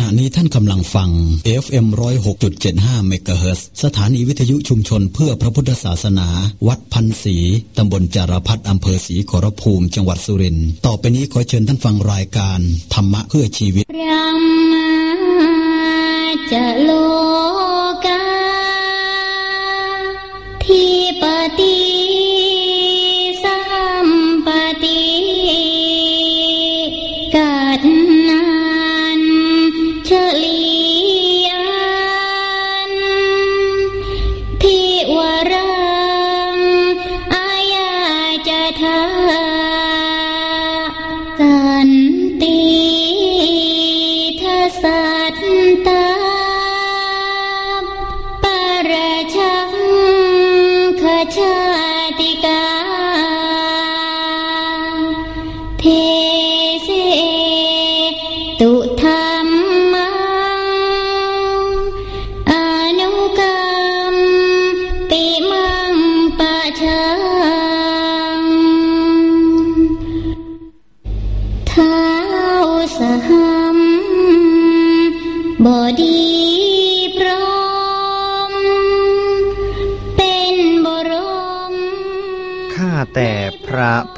ณะนี้ท่านกำลังฟัง FM 106.75เมกะเฮิรตสถานีวิทยุชุมชนเพื่อพระพุทธศาสนา วัดพันศรีตำบลจารพัฒอำเภอศรีขอรภูมิ จังหวัดสุรินทร์ ต่อไปนี้ขอเชิญท่านฟังรายการ ธรรมะเพื่อชีวิตรมาจะล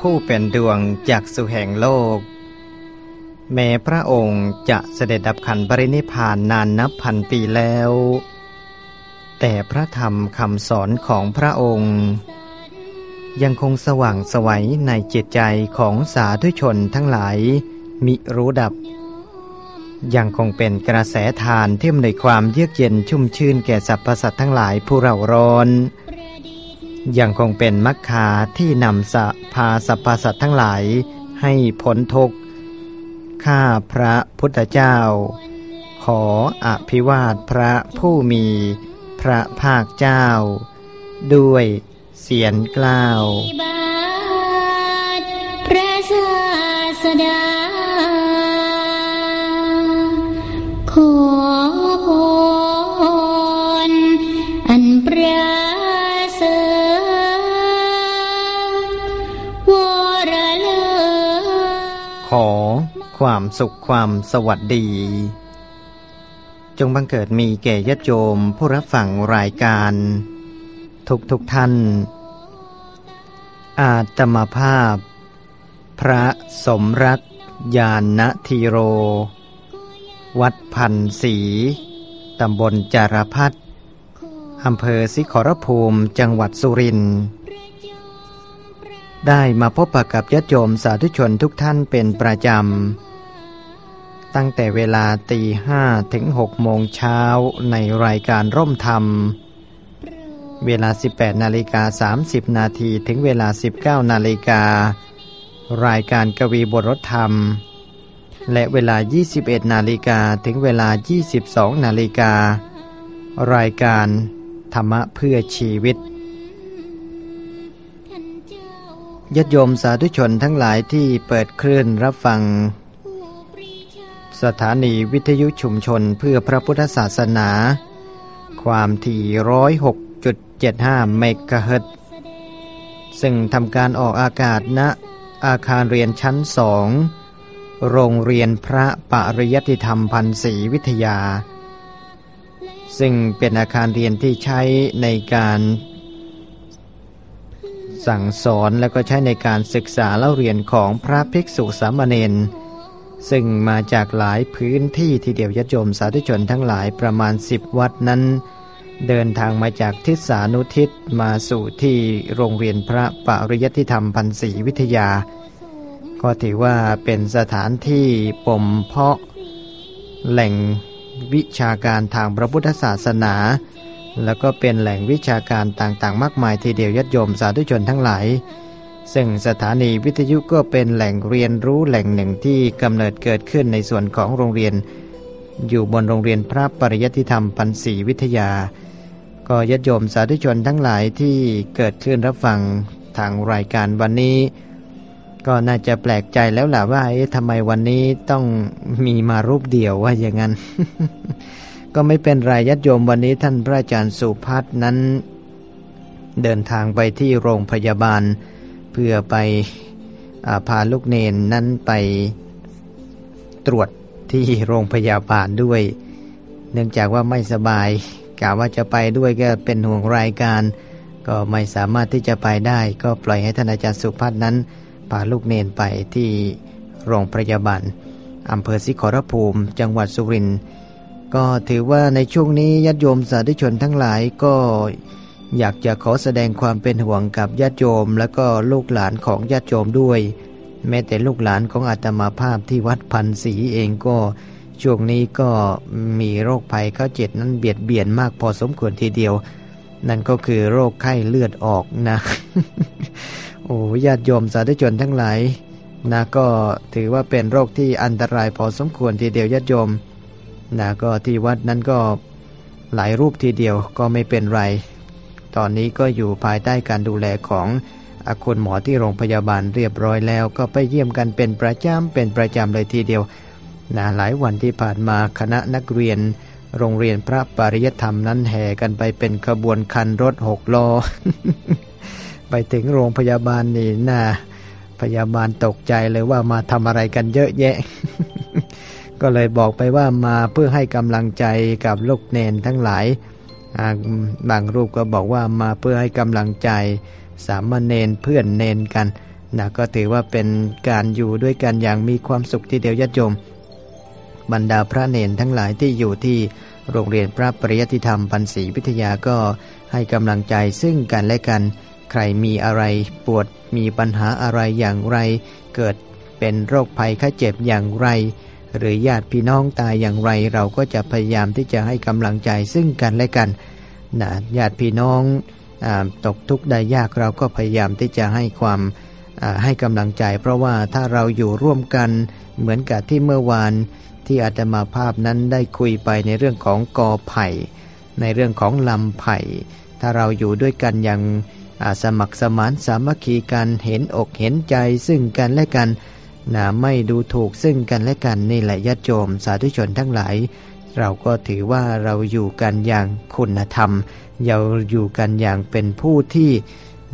ผู้เป็นดวงจากสุแห่งโลก แม้พระองค์จะเสด็จดับขันปรินิพานนานนับพันปีแล้ว แต่พระธรรมคำสอนของพระองค์ ยังคงสว่างสวัยในจิตใจของสาธุชนทั้งหลายมิรู้ดับ ยังคงเป็นกระแสทานที่มในความเยือกเย็นชุ่มชื่นแก่สรรพสัตว์ทั้งหลายผู้เราร้อน ยังคงเป็นมักคาที่นำสะพาสัพพสัตทั้งหลายให้พ้นทุกข์ ข้าพระพุทธเจ้า ขออภิวาทพระผู้มีพระภาคเจ้า ด้วยเสียงกล้าวพระศาสดา ความสุขความสวัสดี จงบังเกิดมีแก่ยะโจมผู้รับฟังรายการ ทุกทุกท่าน อาตมาภาพ พระสมรักยานนทีโร วัดพันศีตำบลจารพัฒอำเภอสิขรภูมิจังหวัดสุรินทร์ ได้มาพบปะกับญาติโยมสาธุชนทุกท่านเป็นประจำ ตั้งแต่เวลาตีห้าถึงหกโมงเช้าในรายการร่มธรรม เวลา 18นาฬิกา30 นาทีถึงเวลา 19นาฬิการายการกวีบทรธรรม และเวลา 21นาฬิกาถึงเวลา 22นาฬิการายการธรรมะเพื่อชีวิต ญาติโยมสาธุชนทั้งหลายที่เปิดคลื่นรับฟัง สถานีวิทยุชุมชนเพื่อพระพุทธศาสนา ความถี่ร้อยหกจุดเจ็ดห้าเมกะเฮิรตซึ่งทำการออกอากาศณอาคารเรียนชั้นสองโรงเรียนพระปริยติธรรมพันศรีวิทยา ซึ่งเป็นอาคารเรียนที่ใช้ในการ สั่งสอนและก็ใช้ในการศึกษาเล่าเรียนของพระภิกษุสามเณรซึ่งมาจากหลายพื้นที่ที่เดียวยโยมสาธุชนทั้งหลายประมาณสิบวัดนั้น เดินทางมาจากทิศสานุทิศมาสู่ที่โรงเรียนพระปริยติธรรมพันศรีวิทยา ก็ถือว่าเป็นสถานที่ปมเพาะ แหล่งวิชาการทางพระพุทธศาสนา แล้วก็เป็นแหล่งวิชาการต่างๆ มากมายทีเดียวยัดโยมสาธุชนทั้งหลาย ซึ่งสถานีวิทยุก็เป็นแหล่งเรียนรู้แหล่งหนึ่งที่กำเนิดเกิดขึ้นในส่วนของโรงเรียน อยู่บนโรงเรียนพระปริยติธรรมปัญสีวิทยา ก็ยัดโยมสาธุชนทั้งหลายที่เกิดขึ้นรับฟังทางรายการวันนี้ ก็น่าจะแปลกใจแล้วแหละว่าเอ๊ะทำไมวันนี้ต้องมีมารูปเดียวว่าอย่างนั้น ก็ไม่เป็นไรยัดโยมวันนี้ท่านพระอาจารย์สุพัฒนั้น เดินทางไปที่โรงพยาบาล เพื่อไปพาลูกเนนนั้นไปตรวจที่โรงพยาบาลด้วย เนื่องจากว่าไม่สบายกะว่าจะไปด้วยก็เป็นห่วงรายการ ก็ไม่สามารถที่จะไปได้ ก็ปล่อยให้ท่านอาจารย์สุพัฒนั้นพาลูกเนนไปที่โรงพยาบาลอำเภอสิขรภูมิ จังหวัดสุรินทร์ ก็ถือว่าในช่วงนี้ญาติโยมสาธุชนทั้งหลายก็อยากจะขอแสดงความเป็นห่วงกับญาติโยม และก็ลูกหลานของญาติโยมด้วย แม้แต่ลูกหลานของอาตมาภาพที่วัดพันศรีเองก็ช่วงนี้ก็มีโรคภัยเข้าเจ็ดนั้นเบียดเบียนมากพอสมควรทีเดียว นั่นก็คือโรคไข้เลือดออกนะ โอ้ญาติโยมสาธุชนทั้งหลายนะก็ถือว่าเป็นโรคที่อันตรายพอสมควรทีเดียวญาติโยม นะก็ที่วัดนั้นก็หลายรูปทีเดียวก็ไม่เป็นไร ตอนนี้ก็อยู่ภายใต้การดูแลของอาคุณหมอที่โรงพยาบาลเรียบร้อยแล้ว ก็ไปเยี่ยมกันเป็นประจำเป็นประจำเลยทีเดียวนะหลายวันที่ผ่านมาคณะนักเรียน โรงเรียนพระปริยธรรมนั้นแห่กันไปเป็นขบวนคันรถหกล้อไปถึงโรงพยาบาลนี่น่าพยาบาลตกใจเลยว่ามาทำอะไรกันเยอะแยะ ก็เลยบอกไปว่ามาเพื่อให้กำลังใจกับลูกเนนทั้งหลายบางรูปก็บอกว่ามาเพื่อให้กำลังใจสามเณรเพื่อนเนนกันนะก็ถือว่าเป็นการอยู่ด้วยกันอย่างมีความสุขที่เดียวญาติโยมบรรดาพระเนนทั้งหลายที่อยู่ที่โรงเรียนพระปริยติธรรมพันศรีวิทยาก็ให้กำลังใจซึ่งกันและกัน ใครมีอะไรปวดมีปัญหาอะไรอย่างไร เกิดเป็นโรคภัยไข้เจ็บอย่างไร หรือญาติพี่น้องตายอย่างไรเราก็จะพยายามที่จะให้กำลังใจซึ่งกันและกันนะญาติพี่น้องอตกทุกข์ได้ยากเราก็พยายามที่จะให้ความให้กำลังใจ เพราะว่าถ้าเราอยู่ร่วมกันเหมือนกับที่เมื่อวานที่อาตมาภาพนั้นได้คุยไปในเรื่องของกอไผ่ ในเรื่องของลำไผ่ ถ้าเราอยู่ด้วยกันอย่างสมัครสมานสามัคคีกันเห็นอกเห็นใจซึ่งกันและกัน นะไม่ดูถูกซึ่งกันและกันนี่แหละญาติโยมสาธุชนทั้งหลาย เราก็ถือว่าเราอยู่กันอย่างคุณธรรม เราอยู่กันอย่างเป็นผู้ที่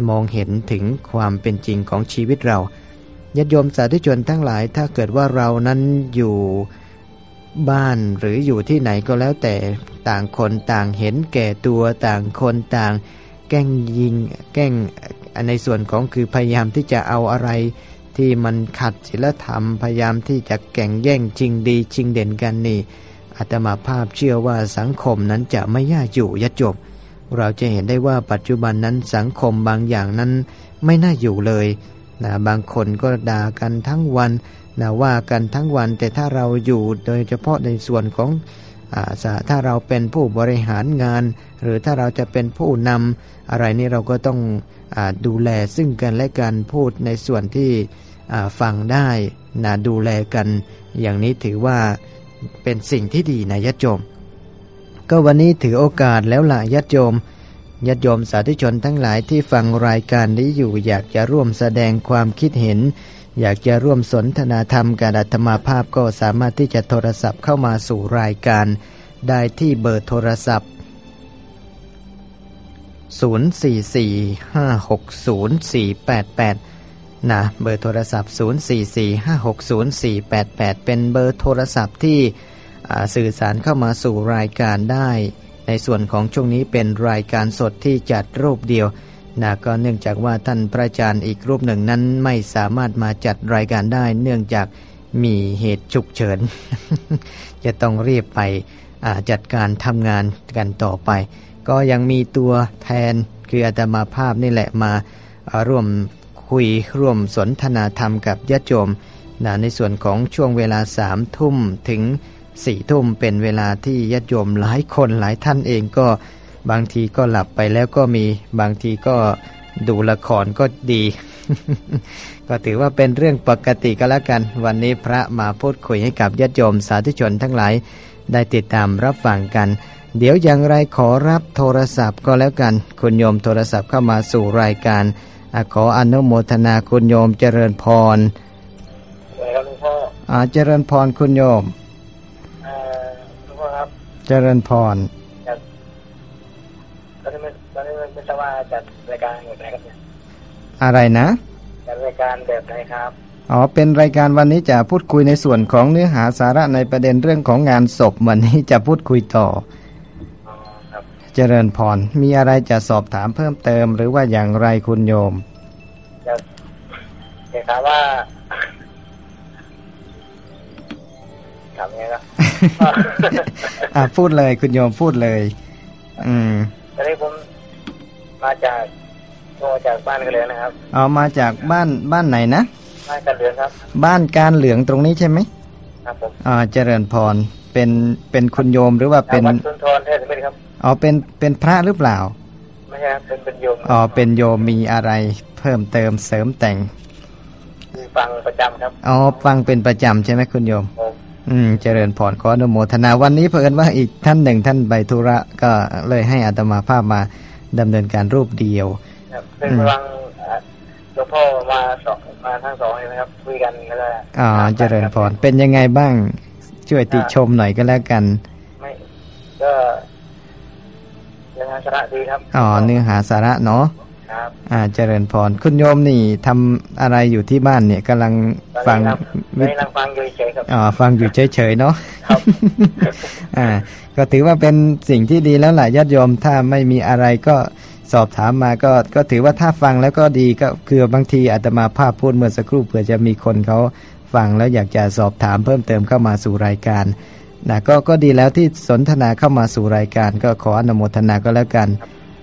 มองเห็นถึงความเป็นจริงของชีวิตเราญาติโยมสาธุชนทั้งหลาย ถ้าเกิดว่าเรานั้นอยู่บ้านหรืออยู่ที่ไหนก็แล้วแต่ต่างคนต่างเห็นแก่ตัวต่างคนต่าง แกล้งยิงแกล้งในส่วนของคือพยายามที่จะเอาอะไร ที่มันขัดศีลธรรมพยายามที่จะแก่งแย่งจริงดีจริงเด่นกันนี่อาตมาภาพเชื่อว่าสังคมนั้นจะไม่ย่าอยู่ยัดจบ เราจะเห็นได้ว่าปัจจุบันนั้นสังคมบางอย่างนั้นไม่น่าอยู่เลยนะบางคนก็ด่ากันทั้งวันนะว่ากันทั้งวันแต่ถ้าเราอยู่โดยเฉพาะในส่วนของถ้าเราเป็นผู้บริหารงาน หรือถ้าเราจะเป็นผู้นำอะไรนี่เราก็ต้องอดูแลซึ่งกันและกันพูดในส่วนที่ ฟังได้นะดูแลกัน อย่างนี้ถือว่าเป็นสิ่งที่ดีนะยศโยม ก็วันนี้ถือโอกาสแล้วล่ะยศโยมญาติโยมสาธุชนทั้งหลายที่ฟังรายการนี้อยู่อยากจะร่วมแสดงความคิดเห็น อยากจะร่วมสนทนาธรรมกับอาตมาภาพก็สามารถที่จะโทรศัพท์เข้ามาสู่รายการได้ที่เบอร์โทรศัพท์ 044560488 นะเบอร์โทรศัพท์ 044560488 เป็นเบอร์โทรศัพท์ที่สื่อสารเข้ามาสู่รายการได้ ในส่วนของช่วงนี้เป็นรายการสดที่จัดรูปเดียวนะก็เนื่องจากว่าท่านพระอาจารย์อีกรูปหนึ่งนั้นไม่สามารถมาจัดรายการได้ เนื่องจากมีเหตุฉุกเฉิน จะต้องรีบไปจัดการทำงานกันต่อไป ก็ยังมีตัวแทนคืออาตมาภาพนี่แหละมาร่วม คุยร่วมสนทนาธรรมกับญาติโยมนะในส่วนของช่วงเวลาสามทุ่มถึงสี่ทุ่มเป็นเวลาที่ญาติโยมหลายคนหลายท่านเองก็บางทีก็หลับไปแล้วก็มีบางทีก็ดูละครก็ดี ก็ถือว่าเป็นเรื่องปกติก็แล้วกัน วันนี้พระมาพูดคุยให้กับญาติโยมสาธุชนทั้งหลาย ได้ติดตามรับฟังกัน เดี๋ยวอย่างไรขอรับโทรศัพท์ก็แล้วกัน คุณโยมโทรศัพท์เข้ามาสู่รายการ ขออนุโมทนาคุณโยมเจริญพรเจริญพรคุณโยมเจริญพรตอนนี้ไม่ตอนนี้ไม่ทราบว่าจัดรายการแบบไหนครับเนี่ยอะไรนะจัดรายการแบบไหนครับอ๋อเป็นรายการวันนี้จะพูดคุยในส่วนของเนื้อหาสาระในประเด็นเรื่องของงานศพวันนี้จะพูดคุยต่ออ๋อครับ เจริญพร มีอะไรจะสอบถามเพิ่มเติม หรือว่าอย่างไรคุณโยมจะจะถามว่าถามยังไงครับอะพูดเลยคุณโยมพูดเลย อืมตอนนี้ผมมาจากโทรจากบ้านกันเลยนะครับเอามาจากบ้านบ้านไหนนะบ้านกันเรือนครับ บ้านการเหลืองตรงนี้ใช่ไหมครับผมอ่าเจริญพรเป็นเป็นคุณโยมหรือว่าเป็นวัดสุนทรเทศไม่ครับ อ๋อเป็นเป็นพระหรือเปล่าไม่ใช่ครับเป็นเป็นโยมอ๋อเป็นโยมมีอะไรเพิ่มเติมเสริมแต่งคือฟังประจำครับอ๋อฟังเป็นประจำใช่ไหมคุณโยมผมอืม เจริญพรขออนุโมทนาวันนี้เพิ่นว่าอีกท่านหนึ่งท่านใบธุระก็เลยให้อาตมาภาพมาดำเนินการรูปเดียวครับเป็นอืมฟังอ่าหลวงพ่อมาสองมาทั้งสองเลยนะครับคุยกันแล้วก็อ๋อเจริญพรเป็นยังไงบ้าง ช่วยติชมหน่อยก็แล้วกัน ไม่ก็ เนื้อหาสาระดีครับอ๋อเนื้อหาสาระเนาะครับอ่าเจริญพรคุณโยมนี่ทำอะไรอยู่ที่บ้านเนี่ยกำลังตอนฟังนี้ครับตอนวินี้นั่งฟังอยู่เฉยๆครับอ๋อฟังอยู่เฉยๆเนาะครับอ่า ก็ถือว่าเป็นสิ่งที่ดีแล้วแหละญาติโยมถ้าไม่มีอะไรก็สอบถามมาก็ก็ถือว่าถ้าฟังแล้วก็ดีก็คือบางทีอาตมาภาพพูดเมื่อสักครู่เผื่อจะมีคนเขาฟังแล้วอยากจะสอบถามเพิ่มเติมเข้ามาสู่รายการ นะก็ก็ดีแล้วที่สนทนาเข้ามาสู่รายการ ก็ขออนุโมทนาก็แล้วกัน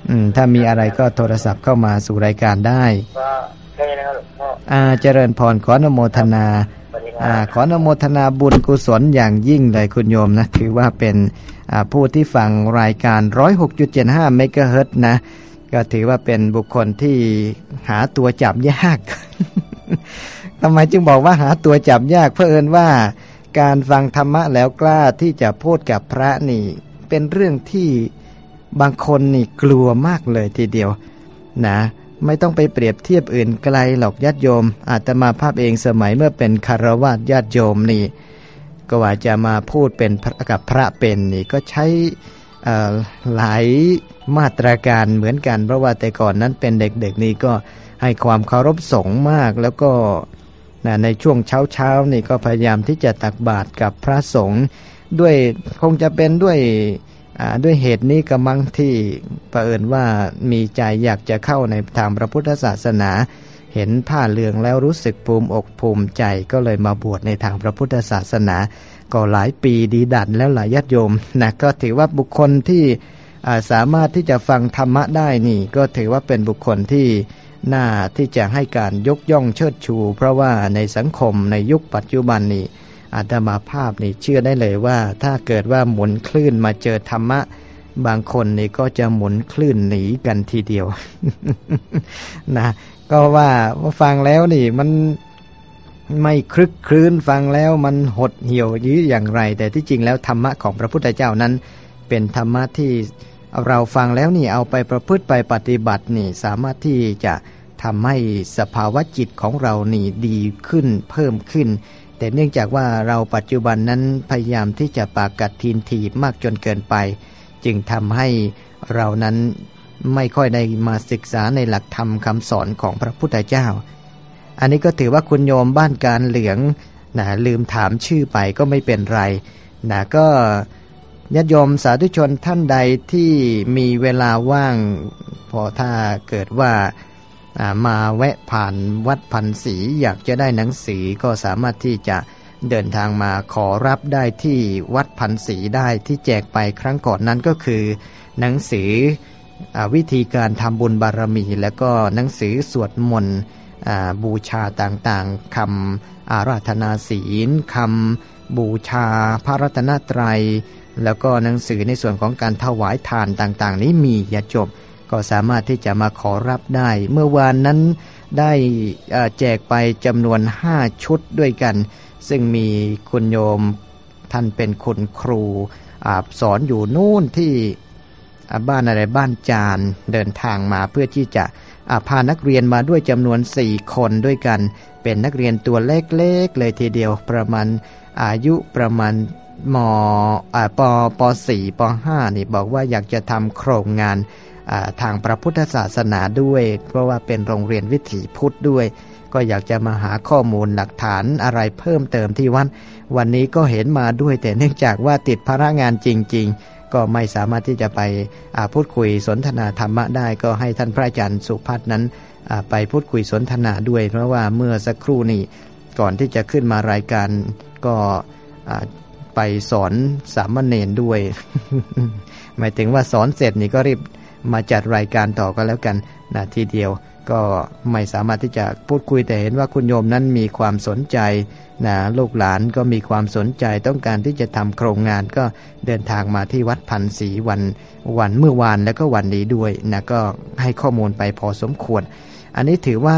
อืม ถ้ามีอะไรก็โทรศัพท์เข้ามาสู่รายการได้ก็แค่นี้นะครับหลวงพ่ออ่าเจริญพรขออนุโมทนาอ่าขออนุโมทนาบุญกุศลอย่างยิ่งเลยคุณโยมนะถือว่าเป็นอ่าผู้ที่ฟังรายการ 106.75เมกะเฮิรตซ์นะ ก็ถือว่าเป็นบุคคลที่หาตัวจับยากทำไมจึงบอกว่าหาตัวจับยากเพราะเอินว่า การฟังธรรมะแล้วกล้าที่จะพูดกับพระนี่ เป็นเรื่องที่บางคนนี่กลัวมากเลยทีเดียว นะ ไม่ต้องไปเปรียบเทียบอื่นไกลหรอกญาติโยม อาตมาภาพเองสมัยเมื่อเป็นคารวาสญาติโยมนี่ ก็ว่าจะมาพูดเป็นกับพระเป็นนี่ก็ใช้หลายมาตรการเหมือนกัน เพราะว่าแต่ก่อนนั้นเป็นเด็กๆนี่ก็ให้ความเคารพสงฆ์มากแล้วก็ นะในช่วงเช้าๆนี่ก็พยายามที่จะตักบาตรกับพระสงฆ์ด้วยคงจะเป็นด้วยด้วยเหตุนี้กำมังที่ประเอิญว่ามีใจอยากจะเข้าในทางพระพุทธศาสนา เห็นผ้าเหลืองแล้วรู้สึกภูมิอกภูมิใจก็เลยมาบวชในทางพระพุทธศาสนา ก็หลายปีดีดันแล้วหลายญาติโยมนะก็ถือว่าบุคคลที่สามารถที่จะฟังธรรมะได้นี่ ก็ถือว่าเป็นบุคคลที่ น่าที่จะให้การยกย่องเชิดชู เพราะว่าในสังคมในยุคปัจจุบันนี้อาตมาภาพนี่เชื่อได้เลยว่า ถ้าเกิดว่าหมุนคลื่นมาเจอธรรมะ บางคนนี่ก็จะหมุนคลื่นหนีกันทีเดียว นะ ก็ว่าว่าฟังแล้วนี่ มันไม่คลึกคลื้นฟังแล้วมันหดเหี่ยวยื้ออย่างไร แต่ที่จริงแล้วธรรมะของพระพุทธเจ้านั้น เป็นธรรมะที่ เราฟังแล้วนี่เอาไปประพฤติไปปฏิบัตินี่สามารถที่จะทำให้สภาวะจิตของเรานี่ดีขึ้นเพิ่มขึ้น แต่เนื่องจากว่าเราปัจจุบันนั้นพยายามที่จะปากกัดทีนถีมากจนเกินไป จึงทำให้เรานั้นไม่ค่อยได้มาศึกษาในหลักธรรมคำสอนของพระพุทธเจ้า อันนี้ก็ถือว่าคุณโยมบ้านการเหลืองนะลืมถามชื่อไปก็ไม่เป็นไรนะก็ ญาติโยมสาธุชนท่านใดที่มีเวลาว่าง พอถ้าเกิดว่ามาแวะผ่านวัดพันศรีอยากจะได้หนังสือก็สามารถที่จะเดินทางมาขอรับได้ที่วัดพันศรีได้ที่แจกไปครั้งก่อนนั้นก็คือ หนังสืออวิธีการทำบุญบารมี แล้วก็หนังสือสวดมนต์บูชาต่างๆคำอาราธนาศีลคำบูชาพระรัตนตรัย แล้วก็หนังสือในส่วนของการถวายทานต่างๆ นี้มีอย่าจบ ก็สามารถที่จะมาขอรับได้ เมื่อวานนั้นได้แจกไปจำนวน 5 ชุดด้วยกัน ซึ่งมีคุณโยมท่านเป็นคุณครูอสอนอยู่นู่นที่บ้านอะไรบ้านจานเดินทางมาเพื่อที่จะาพานักเรียนมาด้วยจำนวน 4 คนด้วยกัน เป็นนักเรียนตัวเล็กๆเลยทีเดียวประมาณอายุประมาณ มอ่าปป4ป5นี่บอกว่าอยากจะทำโครงงานทางพระพุทธศาสนาด้วย เพราะว่าเป็นโรงเรียนวิถีพุทธด้วย ก็อยากจะมาหาข้อมูลหลักฐานอะไรเพิ่มเติมที่วัดวันนี้ก็เห็นมาด้วยแต่เนื่องจากว่าติดภาระงานจริง ๆ ก็ไม่สามารถที่จะไปพูดคุยสนทนาธรรมะได้ก็ให้ท่านพระอาจารย์สุพัฒนั้นไปพูดคุยสนทนาด้วย เพราะว่าเมื่อสักครู่นี้ก่อนที่จะขึ้นมารายการก็ ไปสอนสามเณรด้วย หมายถึงว่าสอนเสร็จนี่ก็รีบมาจัดรายการต่อก็แล้วกันนะทีเดียวก็ไม่สามารถที่จะพูดคุยแต่เห็นว่าคุณโยมนั้นมีความสนใจนะลูกหลานก็มีความสนใจต้องการที่จะทำโครงงานก็เดินทางมาที่วัดพันศรีวันวันเมื่อวานแล้วก็วันนี้ด้วยนะก็ให้ข้อมูลไปพอสมควร อันนี้ถือว่า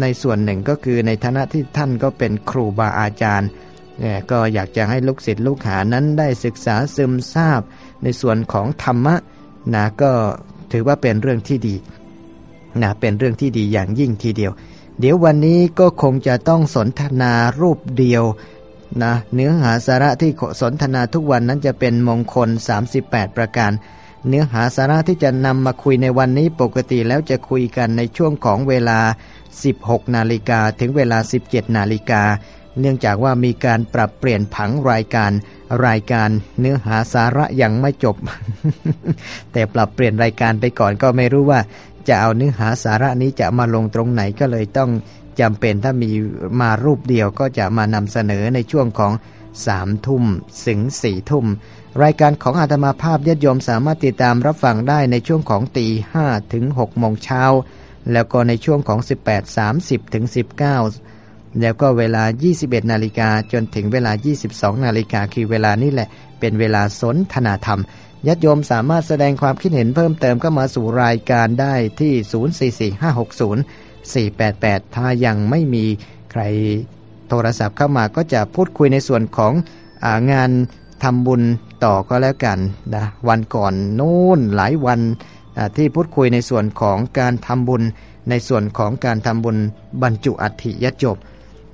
ในส่วนหนึ่งก็คือในฐานะที่ท่านก็เป็นครูบาอาจารย์ ก็อยากจะให้ลูกศิษย์ลูกหานั้นได้ศึกษาซึมซาบ ในส่วนของธรรมะนะก็ถือว่าเป็นเรื่องที่ดีนะเป็นเรื่องที่ดีอย่างยิ่งทีเดียว เดี๋ยววันนี้ก็คงจะต้องสนทนารูปเดียวนะเนื้อหาสาระที่สนทนาทุกวันนั้นจะเป็นมงคล 38 ประการ เนื้อหาสาระที่จะนำมาคุยในวันนี้ปกติแล้วจะคุยกันในช่วงของเวลา 16 นาฬิกาถึงเวลา 17 นาฬิกา เนื่องจากว่ามีการปรับเปลี่ยนผังรายการรายการเนื้อหาสาระยังไม่จบ แต่ปรับเปลี่ยนรายการไปก่อนก็ไม่รู้ว่า จะเอาเนื้อหาสาระนี้จะมาลงตรงไหนก็เลยต้องจำเป็นถ้ามีมารูปเดียวก็จะมานำเสนอในช่วงของสามทุ่มถึงสี่ทุ่ม รายการของอาตมาภาพญาติโยมสามารถติดตามรับฟังได้ในช่วงของตีห้าถึงหกโมงเช้า แล้วก็ในช่วงของ 18.30ถึง19 แล้วก็เวลา 21 นาฬิกาจนถึงเวลา 22 นาฬิกาคือเวลานี้แหละ เป็นเวลาสนทนาธรรมญาติโยมสามารถแสดงความคิดเห็นเพิ่มเติมก็มาสู่รายการได้ที่ 044560 488 ถ้ายังไม่มีใครโทรศัพท์เข้ามาก็จะพูดคุยในส่วนขององานทำบุญต่อก็แล้วกันนะวันก่อนโน้นหลายวันที่พูดคุยในส่วนของการทำบุญ ในส่วนของการทำบุญบรรจุอัฐิยจบ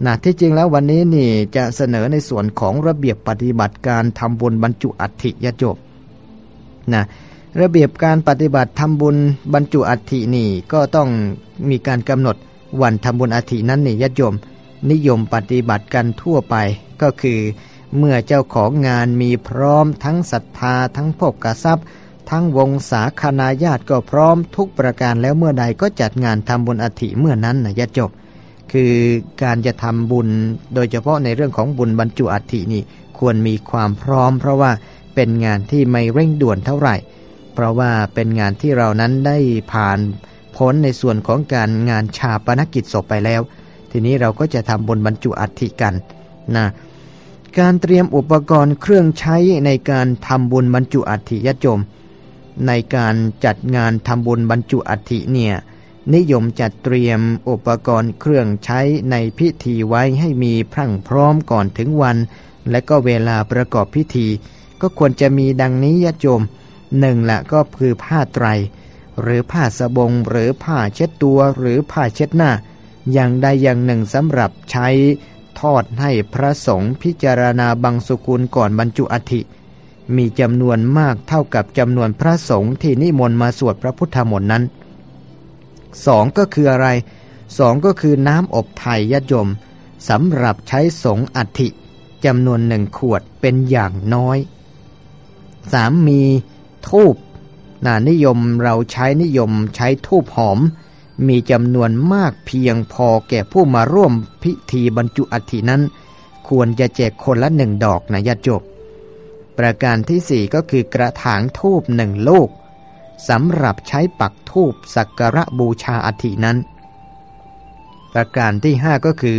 นะที่จริงแล้ววันนี้นี่จะเสนอในส่วนของระเบียบปฏิบัติการทำบุญบรรจุอัฐิยจบนะระเบียบการปฏิบัติทำบุญบรรจุอัฐินี่ก็ต้องมีการกำหนดวันทำบุญอัฐินั้นนี่ญาติโยมนิยมปฏิบัติกันทั่วไป ก็คือ เมื่อเจ้าของงานมีพร้อมทั้งศรัทธาทั้งพบกระซับทั้งวงศาคณาญาติก็พร้อมทุกประการแล้วเมื่อใดก็จัดงานทำบุญอัฐิเมื่อนั้นนะญาติโยม คือการจะทำบุญโดยเฉพาะในเรื่องของบุญบรรจุอัฐินี่ควรมีความพร้อม เพราะว่าเป็นงานที่ไม่เร่งด่วนเท่าไหร่ เพราะว่าเป็นงานที่เรานั้นได้ผ่านพ้นในส่วนของการงานชาปนกิจศพไปแล้ว ทีนี้เราก็จะทำบนบรรจุอัฐิกันนะการเตรียมอุปกรณ์เครื่องใช้ในการทำบุญบรรจุอัฐิยจม ในการจัดงานทำบุญบรรจุอัฐิเนี่ย นิยมจัดเตรียมอุปกรณ์เครื่องใช้ในพิธีไว้ให้มีพรั่งพร้อมก่อนถึงวัน และก็เวลาประกอบพิธี ก็ควรจะมีดังนี้ญาติโยมหนึ่งละก็คือผ้าไตร หรือผ้าสบงหรือผ้าเช็ดตัวหรือผ้าเช็ดหน้า อย่างใดอย่างหนึ่งสำหรับใช้ทอดให้พระสงฆ์พิจารณาบังสุกุลก่อนบรรจุอธิ มีจำนวนมากเท่ากับจำนวนพระสงฆ์ที่นิมนต์มาสวดพระพุทธมนต์นั้น สองก็คืออะไรสองก็คือน้ำอบไทยยโยมสำหรับใช้สงอัฐิจำนวนหนึ่งขวดเป็นอย่างน้อยสามมีทูบนะนิยมเราใช้นิยมใช้ทูบหอม มีจำนวนมากเพียงพอแก่ผู้มาร่วมพิธีบรรจุอัฐินั้น ควรจะแจกคนละหนึ่งดอกนะญาติโยมประการที่สี่ก็คือกระถางทูบหนึ่งลูก สำหรับใช้ปักทูบสักการะบูชาอัฐินั้น ประการที่ห้าก็คือ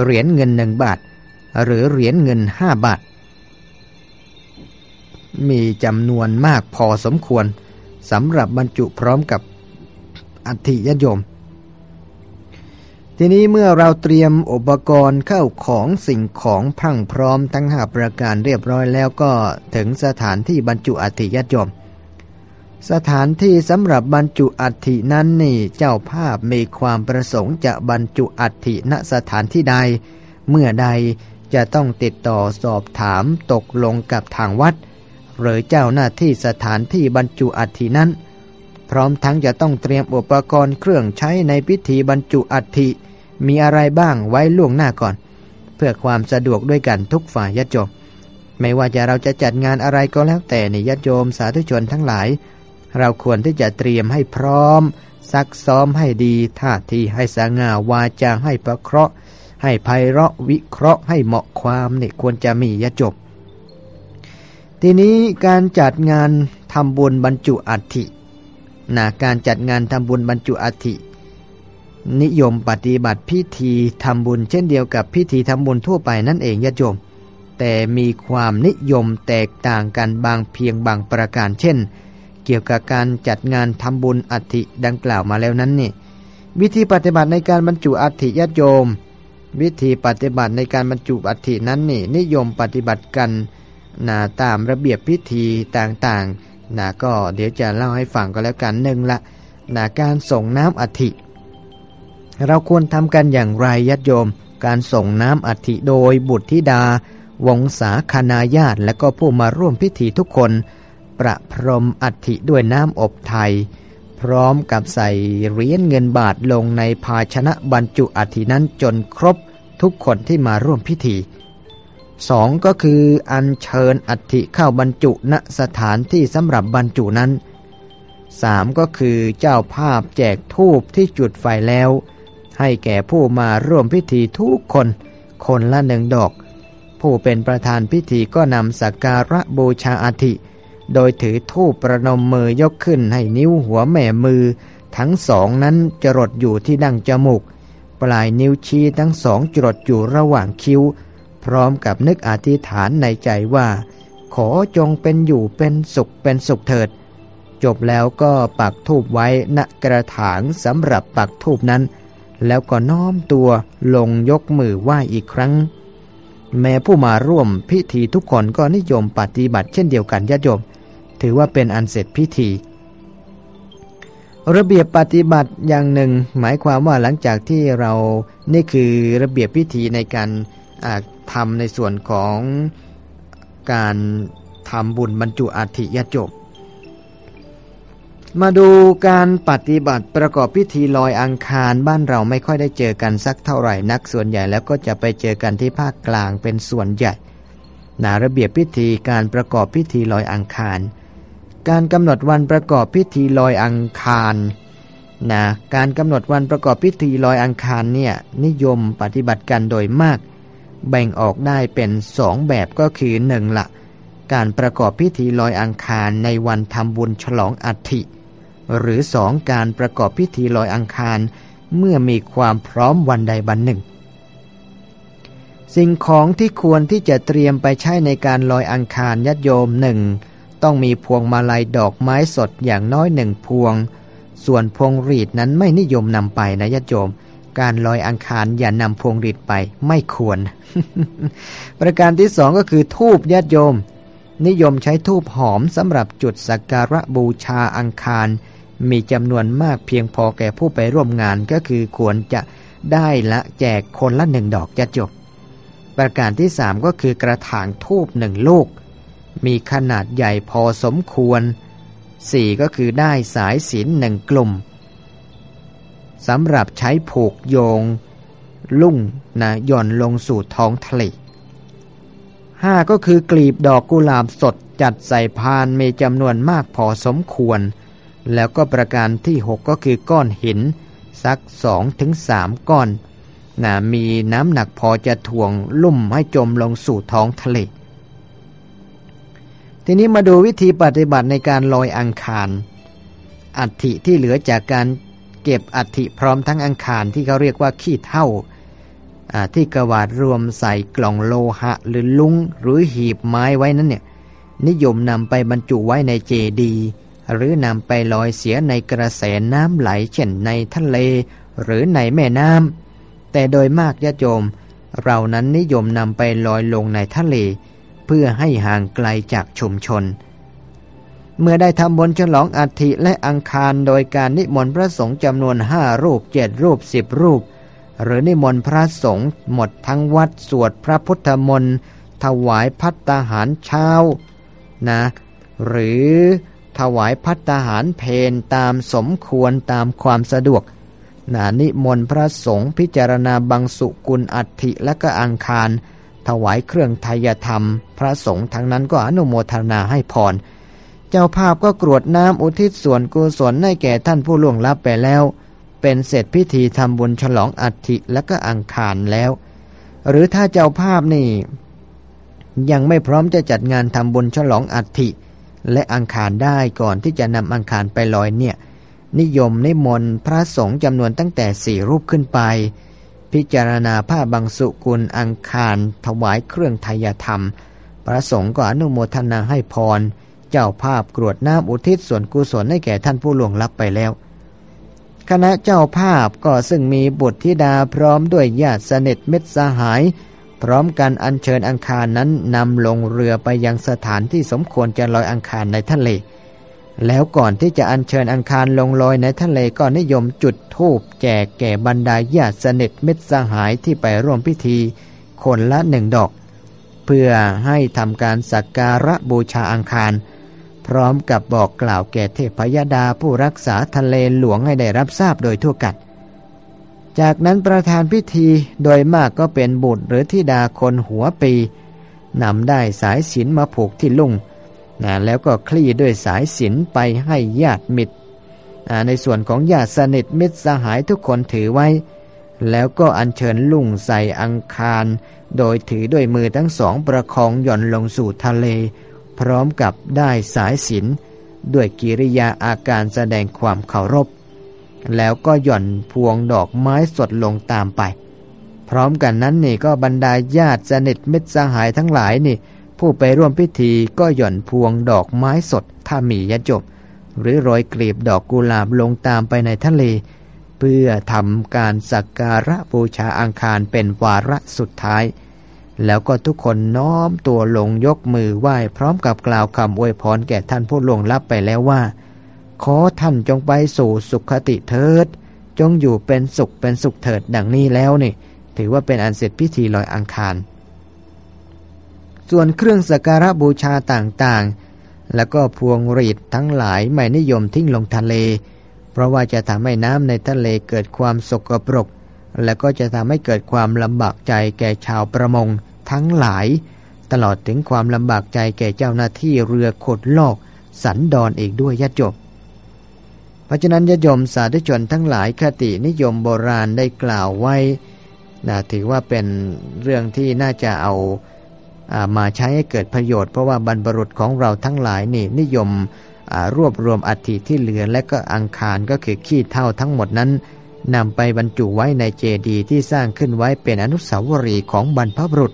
เหรียญเงินหนึ่งบาท หรือเหรียญเงินห้าบาท มีจำนวนมากพอสมควรสำหรับบรรจุพร้อมกับอัฐิยโยม ทีนี้เมื่อเราเตรียมอุปกรณ์เข้าของสิ่งของพังพร้อมทั้งหาประการเรียบร้อยแล้วก็ถึงสถานที่บรรจุอัฐิยโยม สถานที่สำหรับบรรจุอัฐินั้นนี่เจ้าภาพมีความประสงค์จะบรรจุอัฐิณสถานที่ใด เมื่อใดจะต้องติดต่อสอบถามตกลงกับทางวัด หรือเจ้าหน้าที่สถานที่บรรจุอัฐินั้น พร้อมทั้งจะต้องเตรียมอุปกรณ์เครื่องใช้ในพิธีบรรจุอัฐิมีอะไรบ้างไว้ล่วงหน้าก่อน เพื่อความสะดวกด้วยกันทุกฝ่ายญาติโยมไม่ว่าจะเราจะจัดงานอะไรก็แล้วแต่นญาติโยมสาธุชนทั้งหลาย เราควรที่จะเตรียมให้พร้อม ซักซ้อมให้ดีท่าทีให้สง่าวาจาให้ประเคราะห์ ให้ไพเราะวิเคราะห์ให้เหมาะความเนี่ยควรจะมียะจบ ทีนี้การจัดงานทำบุญบรรจุอัฐินะการจัดงานทำบุญบรรจุอัฐินิยมปฏิบัติพิธีทำบุญเช่นเดียวกับพิธีทำบุญทั่วไปนั่นเองญาติโยมแต่มีความนิยมแตกต่างกันบางเพียงบางประการเช่น เกี่ยวกับการจัดงานทำบุญอัฐิดังกล่าวมาแล้วนั้นนี่วิธีปฏิบัติในการบรรจุอัฐิญาติโยม วิธีปฏิบัติในการบรรจุอัฐินั้นนี่นิยมปฏิบัติกันนะตามระเบียบพิธีต่างๆนะก็เดี๋ยวจะเล่าให้ฟังก็แล้วกันหนึ่งละนะการส่งน้ำอัฐิ เราควรทำกันอย่างไรญาติโยม การส่งน้ำอัฐิโดยบุตรธิดาวงศาคณาญาติและก็ผู้มาร่วมพิธีทุกคน ประพรมอัฐิด้วยน้ำอบไทย พร้อมกับใส่เหรียญเงินบาทลงในภาชนะบรรจุอัฐินั้นจนครบทุกคนที่มาร่วมพิธีสองก็คืออัญเชิญอัฐิเข้าบรรจุณสถานที่สำหรับบรรจุนั้นสามก็คือเจ้าภาพแจกทูบที่จุดไฟแล้ว ให้แก่ผู้มาร่วมพิธีทุกคน คนละหนึ่งดอก ผู้เป็นประธานพิธีก็นำสักการะบูชาอัฐิ โดยถือทูปประนมมือยกขึ้นให้นิ้วหัวแม่มือ ทั้งสองนั้นจรดอยู่ที่ดั้งจมูก ปลายนิ้วชี้ทั้งสองจรดอยู่ระหว่างคิ้ว พร้อมกับนึกอธิษฐานในใจว่า ขอจงเป็นอยู่เป็นสุขเป็นสุขเถิด จบแล้วก็ปักทูบไว้ณกระถางสำหรับปักทูบนั้น แล้วก็น้อมตัวลงยกมือไหว้อีกครั้งแม้ผู้มาร่วมพิธีทุกคนก็นิยมปฏิบัติเช่นเดียวกันญาติโยม ถือว่าเป็นอันเสร็จพิธี ระเบียบปฏิบัติอย่างหนึ่ง หมายความว่าหลังจากที่เรานี่คือระเบียบพิธีในการทำในส่วนของการทำบุญบรรจุอาธิยจบ มาดูการปฏิบัติประกอบพิธีลอยอังคารบ้านเราไม่ค่อยได้เจอกันสักเท่าไหร่นักส่วนใหญ่แล้วก็จะไปเจอกันที่ภาคกลางเป็นส่วนใหญ่นาระเบียบพิธีการประกอบพิธีลอยอังคาร การกำหนดวันประกอบพิธีลอยอังคารนะการกำหนดวันประกอบพิธีลอยอังคารเนี่ยนิยมปฏิบัติกันโดยมาก แบ่งออกได้เป็นสองแบบก็คือหนึ่งละการประกอบพิธีลอยอังคารในวันทำบุญฉลองอัฐิหรือสองการประกอบพิธีลอยอังคารเมื่อมีความพร้อมวันใดวันหนึ่ง สิ่งของที่ควรที่จะเตรียมไปใช้ในการลอยอังคารยัดโยมหนึ่ง ต้องมีพวงมาลัยดอกไม้สดอย่างน้อยหนึ่งพวง ส่วนพวงรีดนั้นไม่นิยมนำไปนะญาติโยม การลอยอังคารอย่านำพวงรีดไปไม่ควร ประการที่สองก็คือทูบญาติโยม นิยมใช้ทูบหอมสำหรับจุดสักการะบูชาอังคาร มีจำนวนมากเพียงพอแก่ผู้ไปร่วมงานก็คือควรจะได้ละแจกคนละหนึ่งดอกจะจบ ประการที่สามก็คือกระถางทูบหนึ่งลูก มีขนาดใหญ่พอสมควรสี่ก็คือได้สายศีลหนึ่งกลุ่มสำหรับใช้ผูกโยง ลุ่งนะย่อนลงสู่ท้องทะเลห้าก็คือกลีบดอกกุหลาบสดจัดใส่พานมีจำนวนมากพอสมควร แล้วก็ประการที่หกก็คือก้อนหิน สักสองถึงสามก้อนนะมีน้ำหนักพอจะถ่วงลุ่มให้จมลงสู่ท้องทะเล ทีนี้มาดูวิธีปฏิบัติในการลอยอังคารอัฐิที่เหลือจากการเก็บอัฐิพร้อมทั้งอังคารที่เขาเรียกว่าขี้เท่าที่กวาดรวมใส่กล่องโลหะหรือลุงหรือหีบไม้ไว้นั้นเนี่ยนิยมนำไปบรรจุไว้ในเจดีหรือนำไปลอยเสียในกระแสน้ำไหลเช่นในทะเล หรือในแม่น้ำแต่โดยมากญาติโยม เรานั้นนิยมนำไปลอยลงในทะเล เพื่อให้ห่างไกลจากชุมชน เมื่อได้ทำบนฉลองอัฐิและอังคารโดยการนิมนต์พระสงฆ์จำนวนห้ารูปเจ็ดรูปสิบรูป หรือนิมนต์พระสงฆ์หมดทั้งวัดสวดพระพุทธมนต์ถวายพัตตาหารเช้านะหรือถวายพัตตาหารเพนตามสมควรตามความสะดวกนานิมนต์พระสงฆ์พิจารณาบังสุกุลอัฐิและก็อังคาร ถวายเครื่องไทยธรรม พระสงฆ์ทั้งนั้นก็อนุโมทนาให้พร เจ้าภาพก็กรวดน้ำอุทิศส่วนกุศลให้แก่ท่านผู้ล่วงลับไปแล้ว เป็นเสร็จพิธีทำบุญฉลองอัฐิและก็อังคารแล้ว หรือถ้าเจ้าภาพนี่ ยังไม่พร้อมจะจัดงานทำบุญฉลองอัฐิและอังคารได้ก่อนที่จะนำอังคารไปลอยเนี่ย นิยมนิมนต์พระสงฆ์จำนวนตั้งแต่สี่รูปขึ้นไป พิจารณาผ้าบางสุกุลอังคาร ถวายเครื่องไทยธรรม พระสงฆ์ก็อนุโมทนาให้พร เจ้าภาพกรวดน้ำอุทิศส่วนกุศลให้แก่ท่านผู้ล่วงลับไปแล้ว คณะเจ้าภาพก็ซึ่งมีบุตรธิดาพร้อมด้วยญาติสนิทเม็ดสหาย พร้อมกันอัญเชิญอังคารนั้นนำลงเรือไปยังสถานที่สมควรจะลอยอังคารในทะเล แล้วก่อนที่จะอัญเชิญอังคารลงลอยในทะเลก็นิยมจุดธูปแจกแก่บรรดาญาติสนิทมิตรสหายที่ไปร่วมพิธี คนละหนึ่งดอก เพื่อให้ทำการสักการะบูชาอังคาร พร้อมกับบอกกล่าวแก่เทพยดาผู้รักษาทะเลหลวงให้ได้รับทราบโดยทั่วกัน จากนั้นประธานพิธีโดยมากก็เป็นบุตรหรือธิดาคนหัวปีนำได้สายสินมาผูกที่ลุ่ง นะแล้วก็คลี่ด้วยสายสินไปให้ญาติมิตรในส่วนของญาติสนิทมิตรสหายทุกคนถือไว้ แล้วก็อัญเชิญลุ่งใส่อังคาร โดยถือด้วยมือทั้งสองประคองหย่อนลงสู่ทะเล พร้อมกับได้สายสินด้วยกิริยาอาการแสดงความเคารพ แล้วก็หย่อนพวงดอกไม้สดลงตามไป พร้อมกันนั้นนี่ก็บรรดาญาติสนิทมิตรสหายทั้งหลายนี่ ผู้ไปร่วมพิธีก็หย่อนพวงดอกไม้สดถ้ามียะจบ หรือโรยกลีบดอกกุหลาบลงตามไปในทะเล เพื่อทำการสักการะบูชาอังคารเป็นวาระสุดท้าย แล้วก็ทุกคนน้อมตัวลงยกมือไหว้พร้อมกับกล่าวคำอวยพรแก่ท่านผู้ลวงลับไปแล้วว่า ขอท่านจงไปสู่สุขติเถิด จงอยู่เป็นสุขเป็นสุขเถิดดังนี้แล้วนี่ ถือว่าเป็นอันเสร็จพิธีลอยอังคาร ส่วนเครื่องสักการะบูชาต่างๆ แล้วก็พวงรีดทั้งหลายไม่นิยมทิ้งลงทะเล เพราะว่าจะทำให้น้ำในทะเลเกิดความสกปรก และก็จะทำให้เกิดความลำบากใจแก่ชาวประมงทั้งหลาย ตลอดถึงความลำบากใจแก่เจ้าหน้าที่เรือขุดลอก สันดอนอีกด้วยยะจบเพราะฉะนั้นญาโยมสาธุชนทั้งหลายคตินิยมโบราณได้กล่าวไว้นะถือว่าเป็นเรื่องที่น่าจะเอา มาใช้ให้เกิดประโยชน์เพราะว่าบรรพบุรุษของเราทั้งหลายนี่นิยมรวบรวมอัฐิที่เหลือและก็อังคารก็คือขี้เท่าทั้งหมดนั้นนำไปบรรจุไว้ในเจดีย์ที่สร้างขึ้นไว้เป็นอนุสาวรีย์ของบรรพบุรุษ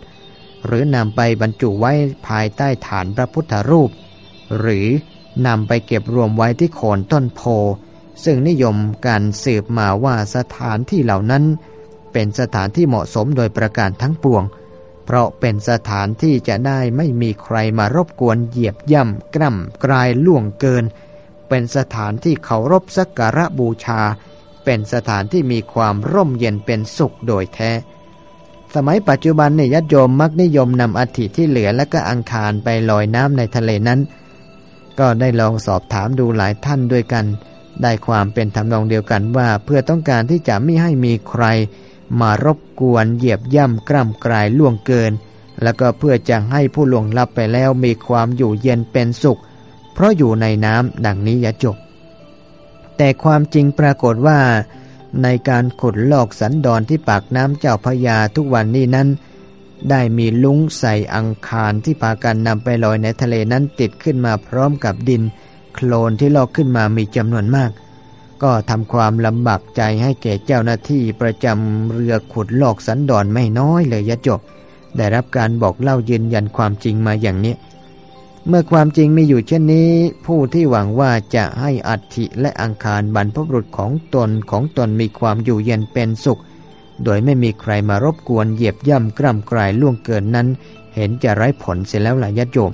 หรือนำไปบรรจุไว้ภายใต้ฐานพระพุทธรูป หรือนำไปเก็บรวมไว้ที่โคนต้นโพ ซึ่งนิยมการสืบมาว่าสถานที่เหล่านั้น เป็นสถานที่เหมาะสมโดยประการทั้งปวง เพราะเป็นสถานที่จะได้ไม่มีใครมารบกวนเหยียบย่ำกร่ำกลายล่วงเกิน เป็นสถานที่เคารพสักการะบูชา เป็นสถานที่มีความร่มเย็นเป็นสุขโดยแท้ สมัยปัจจุบันเนี่ยญาติโยมมักนิยมนำอัฐิที่เหลือและก็อังคารไปลอยน้ำในทะเลนั้น ก็ได้ลองสอบถามดูหลายท่านด้วยกัน ได้ความเป็นทำนองเดียวกันว่าเพื่อต้องการที่จะไม่ให้มีใคร มารบกวนเหยียบย่ำกร่ำกลายล่วงเกิน แล้วก็เพื่อจะให้ผู้ลวงลับไปแล้วมีความอยู่เย็นเป็นสุข เพราะอยู่ในน้ำดังนี้ยะจบ แต่ความจริงปรากฏว่า ในการขุดลอกสันดอนที่ปากน้ำเจ้าพยาทุกวันนี้นั้น ได้มีลุงใส่อังคารที่พากันนำไปลอยในทะเลนั้นติดขึ้นมาพร้อมกับดิน โคลนที่ลอกขึ้นมามีจำนวนมาก ก็ทำความลำบากใจให้แก่เจ้าหน้าที่ประจำเรือขุดลอกสันดอนไม่น้อยเลยยะจบ ได้รับการบอกเล่ายืนยันความจริงมาอย่างนี้ เมื่อความจริงมีอยู่เช่นนี้ ผู้ที่หวังว่าจะให้อัฐิและอังคารบรรพบุรุษของตนของตนมีความอยู่เย็นเป็นสุข โดยไม่มีใครมารบกวนเหยียบย่ำกร่ำกลายล่วงเกินนั้น เห็นจะไร้ผลเสียแล้วหลายญาติโยม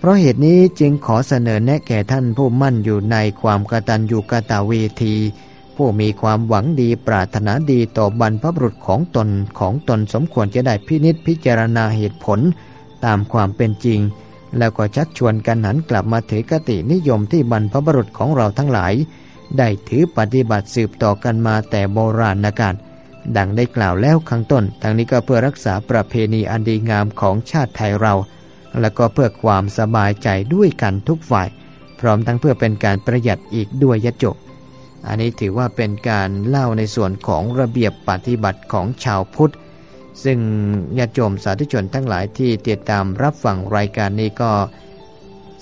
เพราะเหตุนี้จึงขอเสนอแนะแก่ท่านผู้มั่นอยู่ในความกตัญญูกตเวที ผู้มีความหวังดีปรารถนาดีต่อบรรพบุรุษของตนของตนสมควรจะได้พินิษพิจารณาเหตุผล ตามความเป็นจริง แล้วก็ชักชวนกันหันกลับมาถือกตินิยมที่บรรพบุรุษของเราทั้งหลาย ได้ถือปฏิบัติสืบต่อกันมาแต่โบราณกาลดังได้กล่าวแล้วข้างต้นทั้งนี้ก็เพื่อรักษาประเพณีอันดีงามของชาติไทยเรา และก็เพื่อความสบายใจด้วยกันทุกฝ่าย พร้อมทั้งเพื่อเป็นการประหยัดอีกด้วยยจบอันนี้ถือว่าเป็นการเล่าในส่วนของระเบียบปฏิบัติของชาวพุทธ ซึ่งญาติโยมสาธุชนทั้งหลายที่ติดตามรับฟังรายการนี้ก็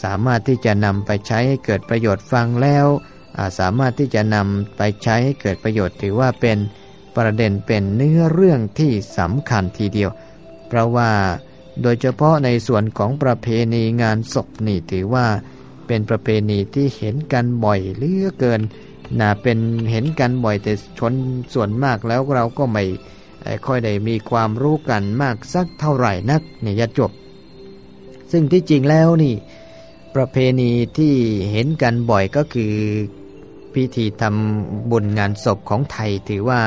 สามารถที่จะนำไปใช้ให้เกิดประโยชน์ฟังแล้วสามารถที่จะนำไปใช้ให้เกิดประโยชน์ถือว่าเป็นประเด็นเป็นเนื้อเรื่องที่สำคัญทีเดียว เพราะว่า โดยเฉพาะในส่วนของประเพณีงานศพนี่ถือว่าเป็นประเพณีที่เห็นกันบ่อยเหลือเกินนะเป็นเห็นกันบ่อยแต่ชนส่วนมากแล้วเราก็ไม่ค่อยได้มีความรู้กันมากสักเท่าไหร่นักเนี่ยจบ ซึ่งที่จริงแล้วนี่ ประเพณีที่เห็นกันบ่อยก็คือพิธีทำบุญงานศพของไทยถือว่า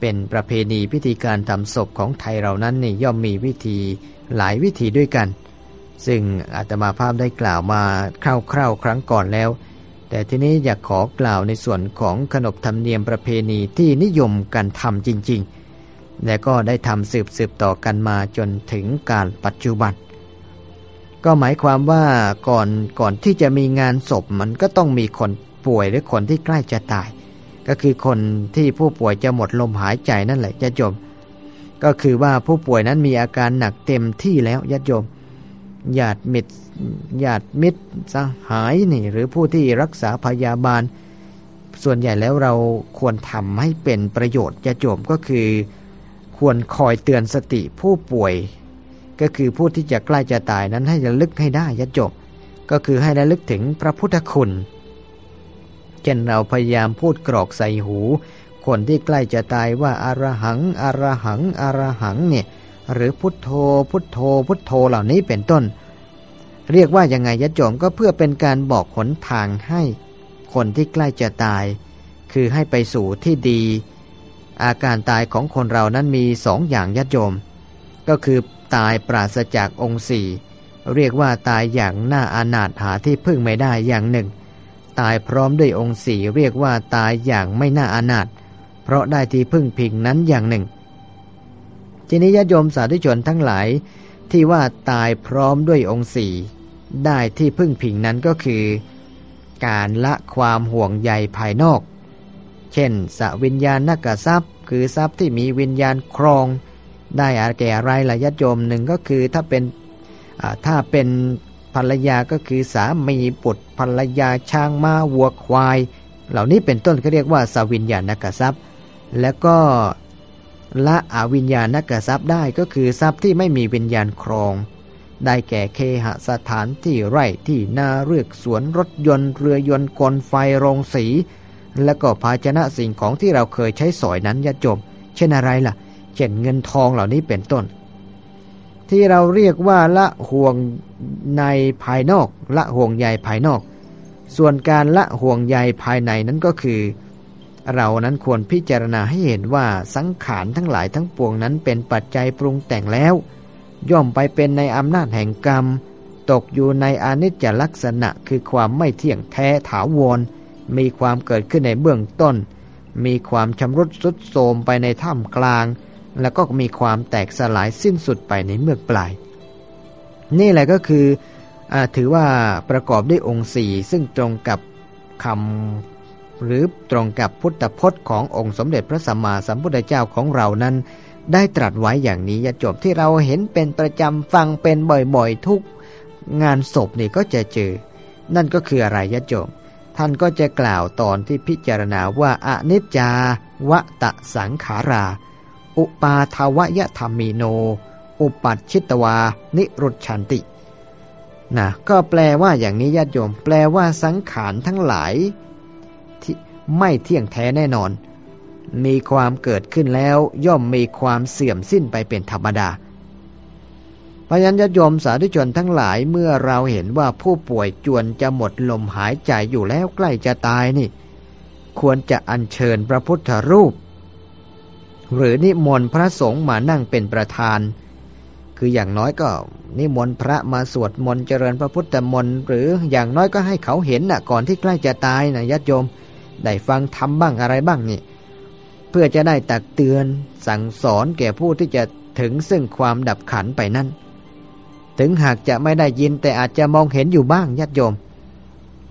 เป็นประเพณีพิธีการทำศพของไทยเรานั้นนี่ย่อมมีวิธีหลายวิธีด้วยกัน ซึ่งอาตมาภาพได้กล่าวมาคร่าวๆครั้งก่อนแล้ว แต่ทีนี้อยากขอกล่าวในส่วนของขนบธรรมเนียมประเพณีที่นิยมกันทำจริง ๆ และก็ได้ทำสืบสืบต่อกันมาจนถึงการปัจจุบัน ก็หมายความว่าก่อนก่อนที่จะมีงานศพมันก็ต้องมีคนป่วยหรือคนที่ใกล้จะตาย ก็คือคนที่ผู้ป่วยจะหมดลมหายใจนั่นแหละญาติโยม ก็คือว่าผู้ป่วยนั้นมีอาการหนักเต็มที่แล้วญาติโยมญาติมิตรญาติมิตรสหายนี่ หรือผู้ที่รักษาพยาบาล ส่วนใหญ่แล้วเราควรทำให้เป็นประโยชน์ญาติโยมก็คือ ควรคอยเตือนสติผู้ป่วย ก็คือผู้ที่จะใกล้จะตายนั้นให้ระลึกให้ได้ญาติโยมก็คือให้ระลึกถึงพระพุทธคุณ ช่นเราพยายามพูดกรอกใส่หู คนที่ใกล้จะตายว่าอารหังอารหังอารหังเนี่ยหรือพุทโธ พุทโธ พุทโธเหล่านี้เป็นต้น เรียกว่ายังไงยะโจมก็เพื่อเป็นการบอกหนทางให้ คนที่ใกล้จะตาย คือให้ไปสู่ที่ดี อาการตายของคนเรานั้นมีสองอย่างยะโจม ก็คือตายปราศจากองค์สี่เรียกว่าตายอย่างหน่าอานาถหาที่พึ่งไม่ได้อย่างหนึ่ง ตายพร้อมด้วยองค์สี่เรียกว่าตายอย่างไม่น่าอนาถเพราะได้ที่พึ่งพิงนั้นอย่างหนึ่ง ทีนี้ญาติโยมสาธุชนทั้งหลายที่ว่าตายพร้อมด้วยองค์สี่ได้ที่พึ่งพิงนั้นก็คือ การละความห่วงใยภายนอก เช่นสวิญญาณนักทรัพย์ คือทรัพย์ที่มีวิญญาณครอง ได้อาแก่อะไรละญาติโยมหนึ่งก็คือถ้าเป็นถ้าเป็น ภรรยาก็คือสามีปุตรภรรยาช้างม้าวัวควาย เหล่านี้เป็นต้นเขาเรียกว่าสวิญญาณกทรัพย์ แล้วก็ละอวิญญาณกทรัพย์ได้ก็คือทรัพย์ที่ไม่มีวิญญาณครอง ได้แก่เคหสถานที่ไร่ที่นาเรือกสวนรถยนต์ เรือยนต์กลไฟโรงสี และก็ภาชนะสิ่งของที่เราเคยใช้สอยนั้นยาจม เช่นอะไรล่ะ เช่นเงินทองเหล่านี้เป็นต้น ที่เราเรียกว่าละห่วงในภายนอก ละห่วงใยภายนอก ส่วนการละห่วงใยภายในนั้นก็คือ เรานั้นควรพิจารณาให้เห็นว่าสังขารทั้งหลายทั้งปวงนั้นเป็นปัจจัยปรุงแต่งแล้ว ย่อมไปเป็นในอำนาจแห่งกรรม ตกอยู่ในอนิจจลักษณะคือความไม่เที่ยงแท้ถาวร มีความเกิดขึ้นในเบื้องต้น มีความชำรุดสุดโทมไปในถ้ำกลาง แล้วก็มีความแตกสลายสิ้นสุดไปในเมื่อปลาย นี่แหละก็คืออถือว่าประกอบด้วยองค์สี่ซึ่งตรงกับคำหรือตรงกับพุทธพจน์ขององค์สมเด็จพระสัมมาสัมพุทธเจ้าของเรานั้น ได้ตรัสไว้อย่างนี้ยจบที่เราเห็นเป็นประจำฟังเป็นบ่อยๆทุกงานศพนี่ก็จะเจอ นั่นก็คืออะไรยะจบท่านก็จะกล่าวตอนที่พิจารณาว่าอนิจจาวะตะสังขารา อุปาทวยธรรมีโน อุปัชชิตวา นิรุชันตินะก็แปลว่าอย่างนี้ญาติโยม แปลว่าสังขารทั้งหลายที่ไม่เที่ยงแท้แน่นอน มีความเกิดขึ้นแล้วย่อมมีความเสื่อมสิ้นไปเป็นธรรมดาพยัญญาโยมสาธุชนทั้งหลายเมื่อเราเห็นว่าผู้ป่วยจวนจะหมดลมหายใจอยู่แล้วใกล้จะตายนี่ ควรจะอัญเชิญพระพุทธรูป หรือนิมนต์พระสงฆ์มานั่งเป็นประธาน คืออย่างน้อยก็ นิมนต์พระมาสวดมนต์เจริญพระพุทธมนต์หรืออย่างน้อยก็ให้เขาเห็นน่ะ ก่อนที่ใกล้จะตายนะญาติโยม ได้ฟังธรรมบ้างอะไรบ้างนี่ เพื่อจะได้ตักเตือนสั่งสอนแก่ผู้ที่จะถึงซึ่งความดับขันไปนั่น ถึงหากจะไม่ได้ยินแต่อาจจะมองเห็นอยู่บ้างญาติโยม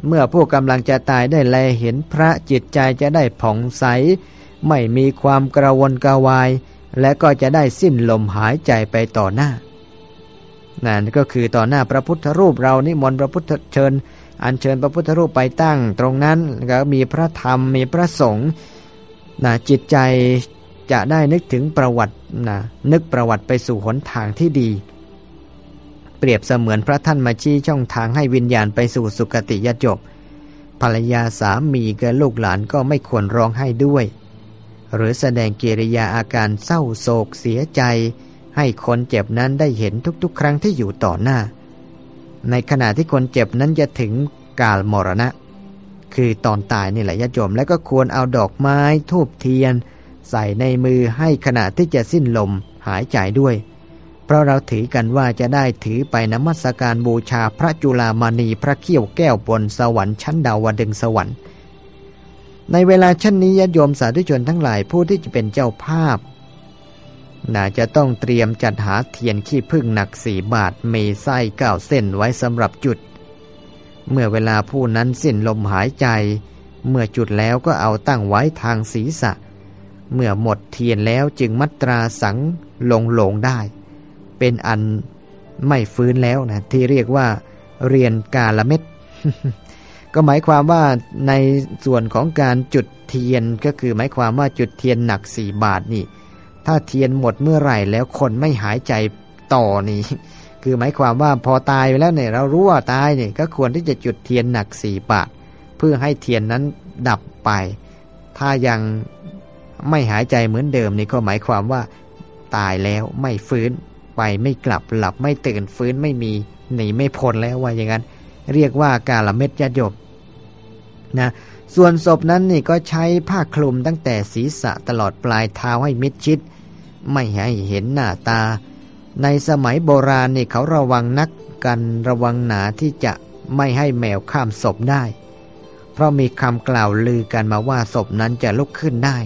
เมื่อผู้กำลังจะตายได้แลเห็นพระจิตใจจะได้ผ่องใส ไม่มีความกระวนกระวาย และก็จะได้สิ้นลมหายใจไปต่อหน้า นั่นก็คือต่อหน้าพระพุทธรูปเรานิมนต์พระพุทธเชิญ อัญเชิญพระพุทธรูปไปตั้ง ตรงนั้นก็มีพระธรรมมีพระสงฆ์นะจิตใจจะได้นึกถึงประวัตินะนึกประวัติไปสู่หนทางที่ดี เปรียบเสมือนพระท่านมาชี้ช่องทางให้วิญญาณไปสู่สุคติยจบภรรยาสามีกับลูกหลานก็ไม่ควรร้องไห้ด้วย หรือแสดงกิริยาอาการเศร้าโศกเสียใจ ให้คนเจ็บนั้นได้เห็นทุกๆ ครั้งที่อยู่ต่อหน้า ในขณะที่คนเจ็บนั้นจะถึงกาลมรณะ คือตอนตายนี่แหละยะโยมและก็ควรเอาดอกไม้ทูบเทียน ใส่ในมือให้ขณะที่จะสิ้นลมหายใจด้วย เพราะเราถือกันว่าจะได้ถือไปนมัสการบูชาพระจุลามณีพระเขี้ยวแก้วบนสวรรค์ชั้นดาวดึงสวรรค์ ในเวลาเช่นนี้ญาติโยมสาธุชนทั้งหลายผู้ที่จะเป็นเจ้าภาพ น่าจะต้องเตรียมจัดหาเทียนขี้พึ่งหนักสี่บาทเมไส้เก้าเส้นไว้สำหรับจุด เมื่อเวลาผู้นั้นสิ้นลมหายใจ เมื่อจุดแล้วก็เอาตั้งไว้ทางศีรษะ เมื่อหมดเทียนแล้วจึงมัตราสังลงหลงได้ เป็นอันไม่ฟื้นแล้วนะที่เรียกว่า เรียนกาละเม็ด ก็หมายความว่าในส่วนของการจุดเทียนก็คือหมายความว่าจุดเทียนหนักสี่บาทนี่ ถ้าเทียนหมดเมื่อไหร่แล้วคนไม่หายใจต่อนี่ คือหมายความว่าพอตายไปแล้วเนี่ยเรารู้ว่าตายเนี่ยก็ควรที่จะจุดเทียนหนักสี่บาท เพื่อให้เทียนนั้นดับไป ถ้ายังไม่หายใจเหมือนเดิมนี่ก็หมายความว่าตายแล้วไม่ฟื้นไปไม่กลับหลับไม่ตื่นฟื้นไม่มีหนีไม่พ้นแล้วว่าอย่างนั้น เรียกว่ากาละเม็ดยาดบ นะส่วนศพนั้นนี่ก็ใช้ผ้าคลุมตั้งแต่ศีรษะตลอดปลายเท้าให้มิดชิด ไม่ให้เห็นหน้าตา ในสมัยโบราณนี่เขาระวังนักกันระวังหนาที่จะไม่ให้แมวข้ามศพได้ เพราะมีคำกล่าวลือกันมาว่าศพนั้นจะลุกขึ้นได้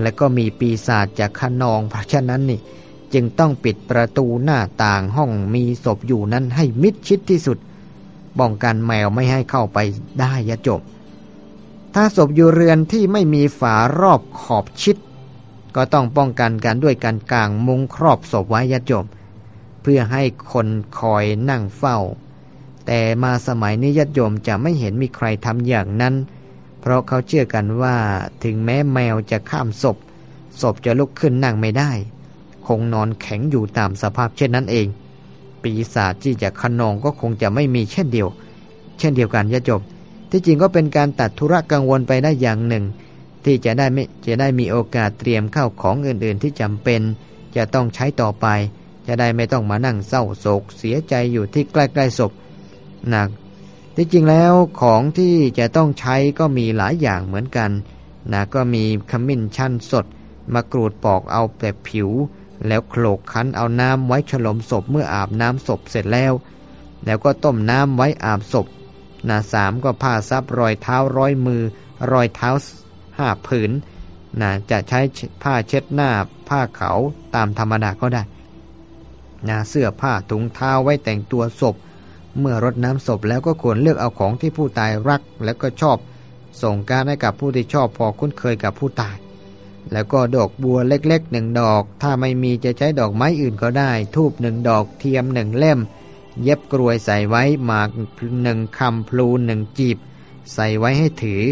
และก็มีปีศาจจากขนองเพราะฉะนั้นนี่จึงต้องปิดประตูหน้าต่างห้องมีศพอยู่นั้นให้มิดชิดที่สุดป้องกันแมวไม่ให้เข้าไปได้ยะจบ ถ้าศพอยู่เรือนที่ไม่มีฝารอบขอบชิด ก็ต้องป้องกันกันด้วยการกางมุงครอบศพไว้ยะจบเพื่อให้คนคอยนั่งเฝ้า แต่มาสมัยนี้ยะโยมจะไม่เห็นมีใครทำอย่างนั้น เพราะเขาเชื่อกันว่าถึงแม้แมวจะข้ามศพ ศพจะลุกขึ้นนั่งไม่ได้ คงนอนแข็งอยู่ตามสภาพเช่นนั้นเอง ปีศาจที่จะขนองก็คงจะไม่มีเช่นเดียว เช่นเดียวกันยะจบ ที่จริงก็เป็นการตัดธุระกังวลไปได้อย่างหนึ่ง ที่จะได้ไม่จะได้มีโอกาสเตรียมเข้าของอื่นๆที่จำเป็น จะต้องใช้ต่อไป จะได้ไม่ต้องมานั่งเศร้าโศกเสียใจอยู่ที่ใกล้ๆศพหนักที่จริงแล้วของที่จะต้องใช้ก็มีหลายอย่างเหมือนกันนะก็มีขมิ้นชั่นสดมากรูดปอกเอาแต่ผิว แล้วโขลกคั้นเอาน้ำไว้ฉลมศพเมื่ออาบน้ำศพเสร็จแล้ว แล้วก็ต้มน้ำไว้อาบศพ นะสามก็ผ้าซับรอยเท้าร้อยมือ รอยเท้าห้าผืนนะจะใช้ผ้าเช็ดหน้า ผ้าเขาตามธรรมดาก็ได้นะเสื้อผ้าถุงเท้าไว้แต่งตัวศพ เมื่อรดน้ำศพแล้วก็ควรเลือกเอาของที่ผู้ตายรัก แล้วก็ชอบ ส่งการให้กับผู้ที่ชอบพอคุ้นเคยกับผู้ตาย แล้วก็ดอกบัวเล็กๆหนึ่งดอก ถ้าไม่มีจะใช้ดอกไม้อื่นก็ได้ ทูบหนึ่งดอกเทียมหนึ่งเล่ม เย็บกรวยใส่ไว้หมากหนึ่งคำพลูหนึ่งจีบ ใส่ไว้ให้ถือ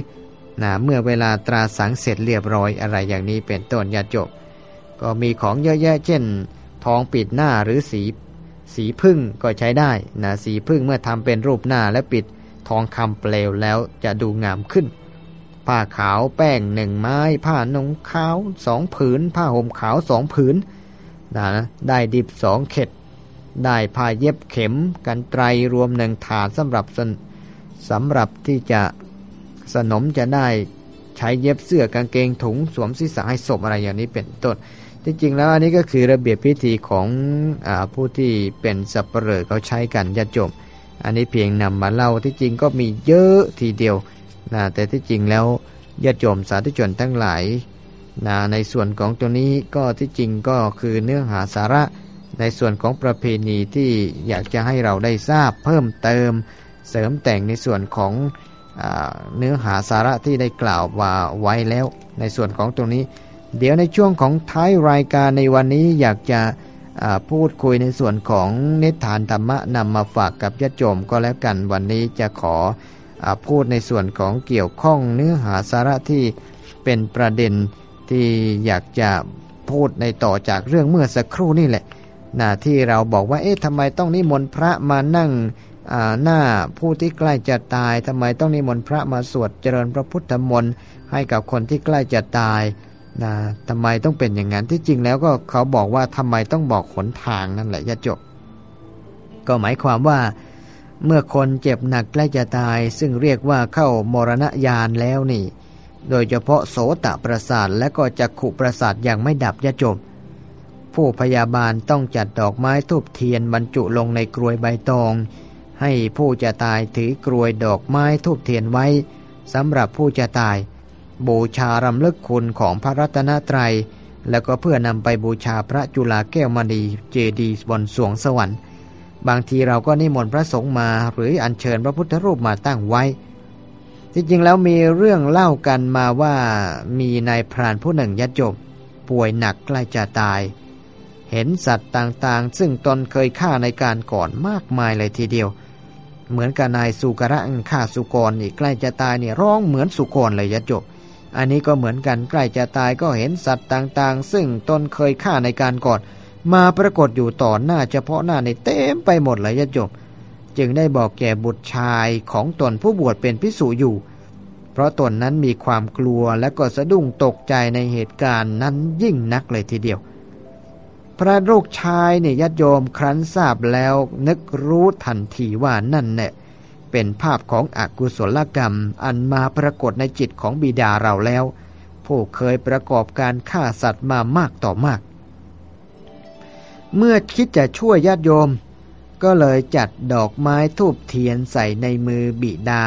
นะเมื่อเวลาตราสังเสร็จเรียบร้อยอะไรอย่างนี้เป็นต้นยาจบ ก็มีของเยอะแยะเช่น ทองปิดหน้าหรือสีสีพึ่งก็ใช้ได้นะสีพึ่งเมื่อทำเป็นรูปหน้าและปิดทองคำเปลวแล้วจะดูงามขึ้น ผ้าขาวแป้งหนึ่งไม้ ผ้านงขาวสองผืน ผ้าห่มขาวสองผืนนะได้ดิบสองเข็ด ได้ผ้าเย็บเข็มกันไตรรวมหนึ่งถาดสำหรับสำหรับที่จะสนมจะได้ใช้เย็บเสื้อกางเกงถุงสวมศีรษะให้ศพอะไรอย่างนี้เป็นต้นที่จริงแล้วอันนี้ก็คือระเบียบพิธีของอผู้ที่เป็นสัปเหร่อเขาใช้กันญาติโยมอันนี้เพียงนำมาเล่าที่จริงก็มีเยอะทีเดียวนะแต่ที่จริงแล้วญาติโยมสาธุชนทั้งหลายนะในส่วนของตัวนี้ก็ที่จริงก็คือเนื้อหาสาระ ในส่วนของประเพณีที่อยากจะให้เราได้ทราบเพิ่มเติมเสริมแต่งในส่วนของอเนื้อหาสาระที่ได้กล่าวว่าไว้แล้ว ในส่วนของตรงนี้ เดี๋ยวในช่วงของท้ายรายการในวันนี้อยากจะพูดคุยในส่วนของนิทานธรรมะนำมาฝากกับญาติโยมก็แล้วกันวันนี้จะขออพูดในส่วนของเกี่ยวข้องเนื้อหาสาระที่เป็นประเด็นที่อยากจะพูดในต่อจากเรื่องเมื่อสักครู่นี่แหละ นะที่เราบอกว่า เอ๊ะทำไมต้องนิมนต์พระมานั่งหน้าผู้ที่ใกล้จะตายทำไมต้องนิมนต์พระมาสวดเจริญพระพุทธมนต์ให้กับคนที่ใกล้จะตายนะทำไมต้องเป็นอย่างนั้นที่จริงแล้วก็เขาบอกว่าทำไมต้องบอกขนทางนั่นแหละจะจบ ก็หมายความว่า เมื่อคนเจ็บหนักใกล้จะตาย ซึ่งเรียกว่าเข้ามรณญาณแล้วนี่ โดยเฉพาะโสตประสาทและก็จักขุประสาทยังไม่ดับยะจบ ผู้พยาบาลต้องจัดดอกไม้ทูบเทียนบรรจุลงในกรวยใบตอง ให้ผู้จะตายถือกรวยดอกไม้ทูบเทียนไว้สำหรับผู้จะตาย บูชารำลึกคุณของพระรัตนตรัย แล้วก็เพื่อนำไปบูชาพระจุลาแก้วมณีเจดีบนสวงสวรรค์ บางทีเราก็นิมนต์พระสงฆ์มาหรืออัญเชิญพระพุทธรูปมาตั้งไว้จริงๆแล้วมีเรื่องเล่ากันมาว่ามีนายพรานผู้หนึ่งยัดจบ ป่วยหนักใกล้จะตาย เห็นสัตว์ต่างๆ ซึ่งตนเคยฆ่าในการก่อนมากมายเลยทีเดียว เหมือนกับนายสุกระฆ่าสุกรนี่ใกล้จะตายเนี่ยร้องเหมือนสุกรเลยยัดจบ อันนี้ก็เหมือนกันใกล้จะตายก็เห็นสัตว์ต่างๆ ซึ่งตนเคยฆ่าในการก่อน มาปรากฏอยู่ต่อหน้าเฉพาะหน้าในเต็มไปหมดเลยยะจบ จึงได้บอกแก่บุตรชายของตนผู้บวชเป็นพิสูอยู่ เพราะตนนั้นมีความกลัวและก็สะดุ้งตกใจในเหตุการณ์นั้นยิ่งนักเลยทีเดียว พระลูกชายเนี่ยยัดโยมครั้นทราบแล้วนึกรู้ทันทีว่านั่นเนี่ยเป็นภาพของอกุศลกรรม อันมาปรากฏในจิตของบิดาเราแล้ว ผู้เคยประกอบการฆ่าสัตว์มามากต่อมาก เมื่อคิดจะช่วยญาติโยม ก็เลยจัดดอกไม้ทูบเทียนใส่ในมือบิดา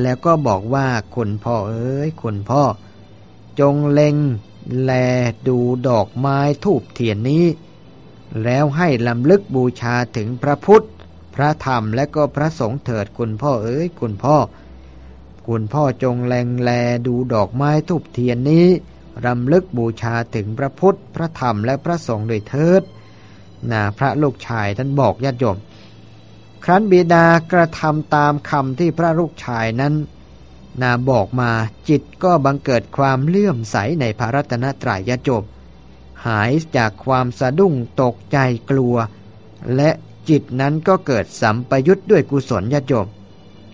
แล้วก็บอกว่าคุณพ่อเอ้ยคุณพ่อ จงเล็ง แลดูดอกไม้ทูบเทียนนี้ แล้วให้ลำลึกบูชาถึงพระพุทธ พระธรรมและก็พระสงฆ์เถิดคุณพ่อเอ๋ยคุณพ่อ คุณพ่อจงแลงแลดูดอกไม้ทุบเทียนนี้รำลึกบูชาถึงพระพุทธ พระธรรมและพระสงฆ์โดยเถิดนาพระลูกชายท่านบอกญาติโยม ครั้นบิดากระทำตามคำที่พระลูกชายนั้นนาบอกมาจิตก็บังเกิดความเลื่อมใสในพระรัตนตรัยญาติโยม หายจากความสะดุ้งตกใจกลัว และจิตนั้นก็เกิดสัมปยุทธ์ด้วยกุศลญาติโยม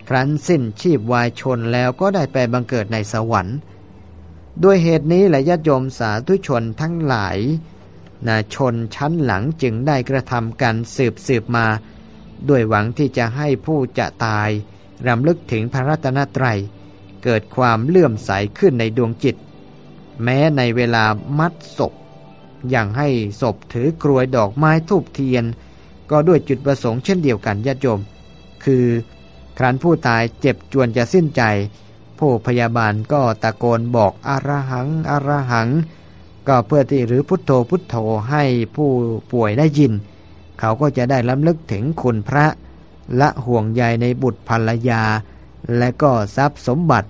ครั้นสิ้นชีพวายชนแล้วก็ได้ไปบังเกิดในสวรรค์ ด้วยเหตุนี้แหละญาติโยมสาธุชนทั้งหลายนาชนชั้นหลังจึงได้กระทำการสืบสืบมา ด้วยหวังที่จะให้ผู้จะตายรำลึกถึงพระรัตนตรัย เกิดความเลื่อมใสขึ้นในดวงจิต แม้ในเวลามัดศพ อยังให้ศพถือกรวยดอกไม้ทูบเทียน ก็ด้วยจุดประสงค์เช่นเดียวกันญาติโยม คือครั้นผู้ตายเจ็บจวนจะสิ้นใจ ผู้พยาบาลก็ตะโกนบอกอารหังอารหัง ก็เพื่อที่หรือพุทโธพุทโธให้ผู้ป่วยได้ยิน เขาก็จะได้ล้ำลึกถึงคุณพระละห่วงใยในบุตรภรรยา และก็ทรัพย์สมบัติ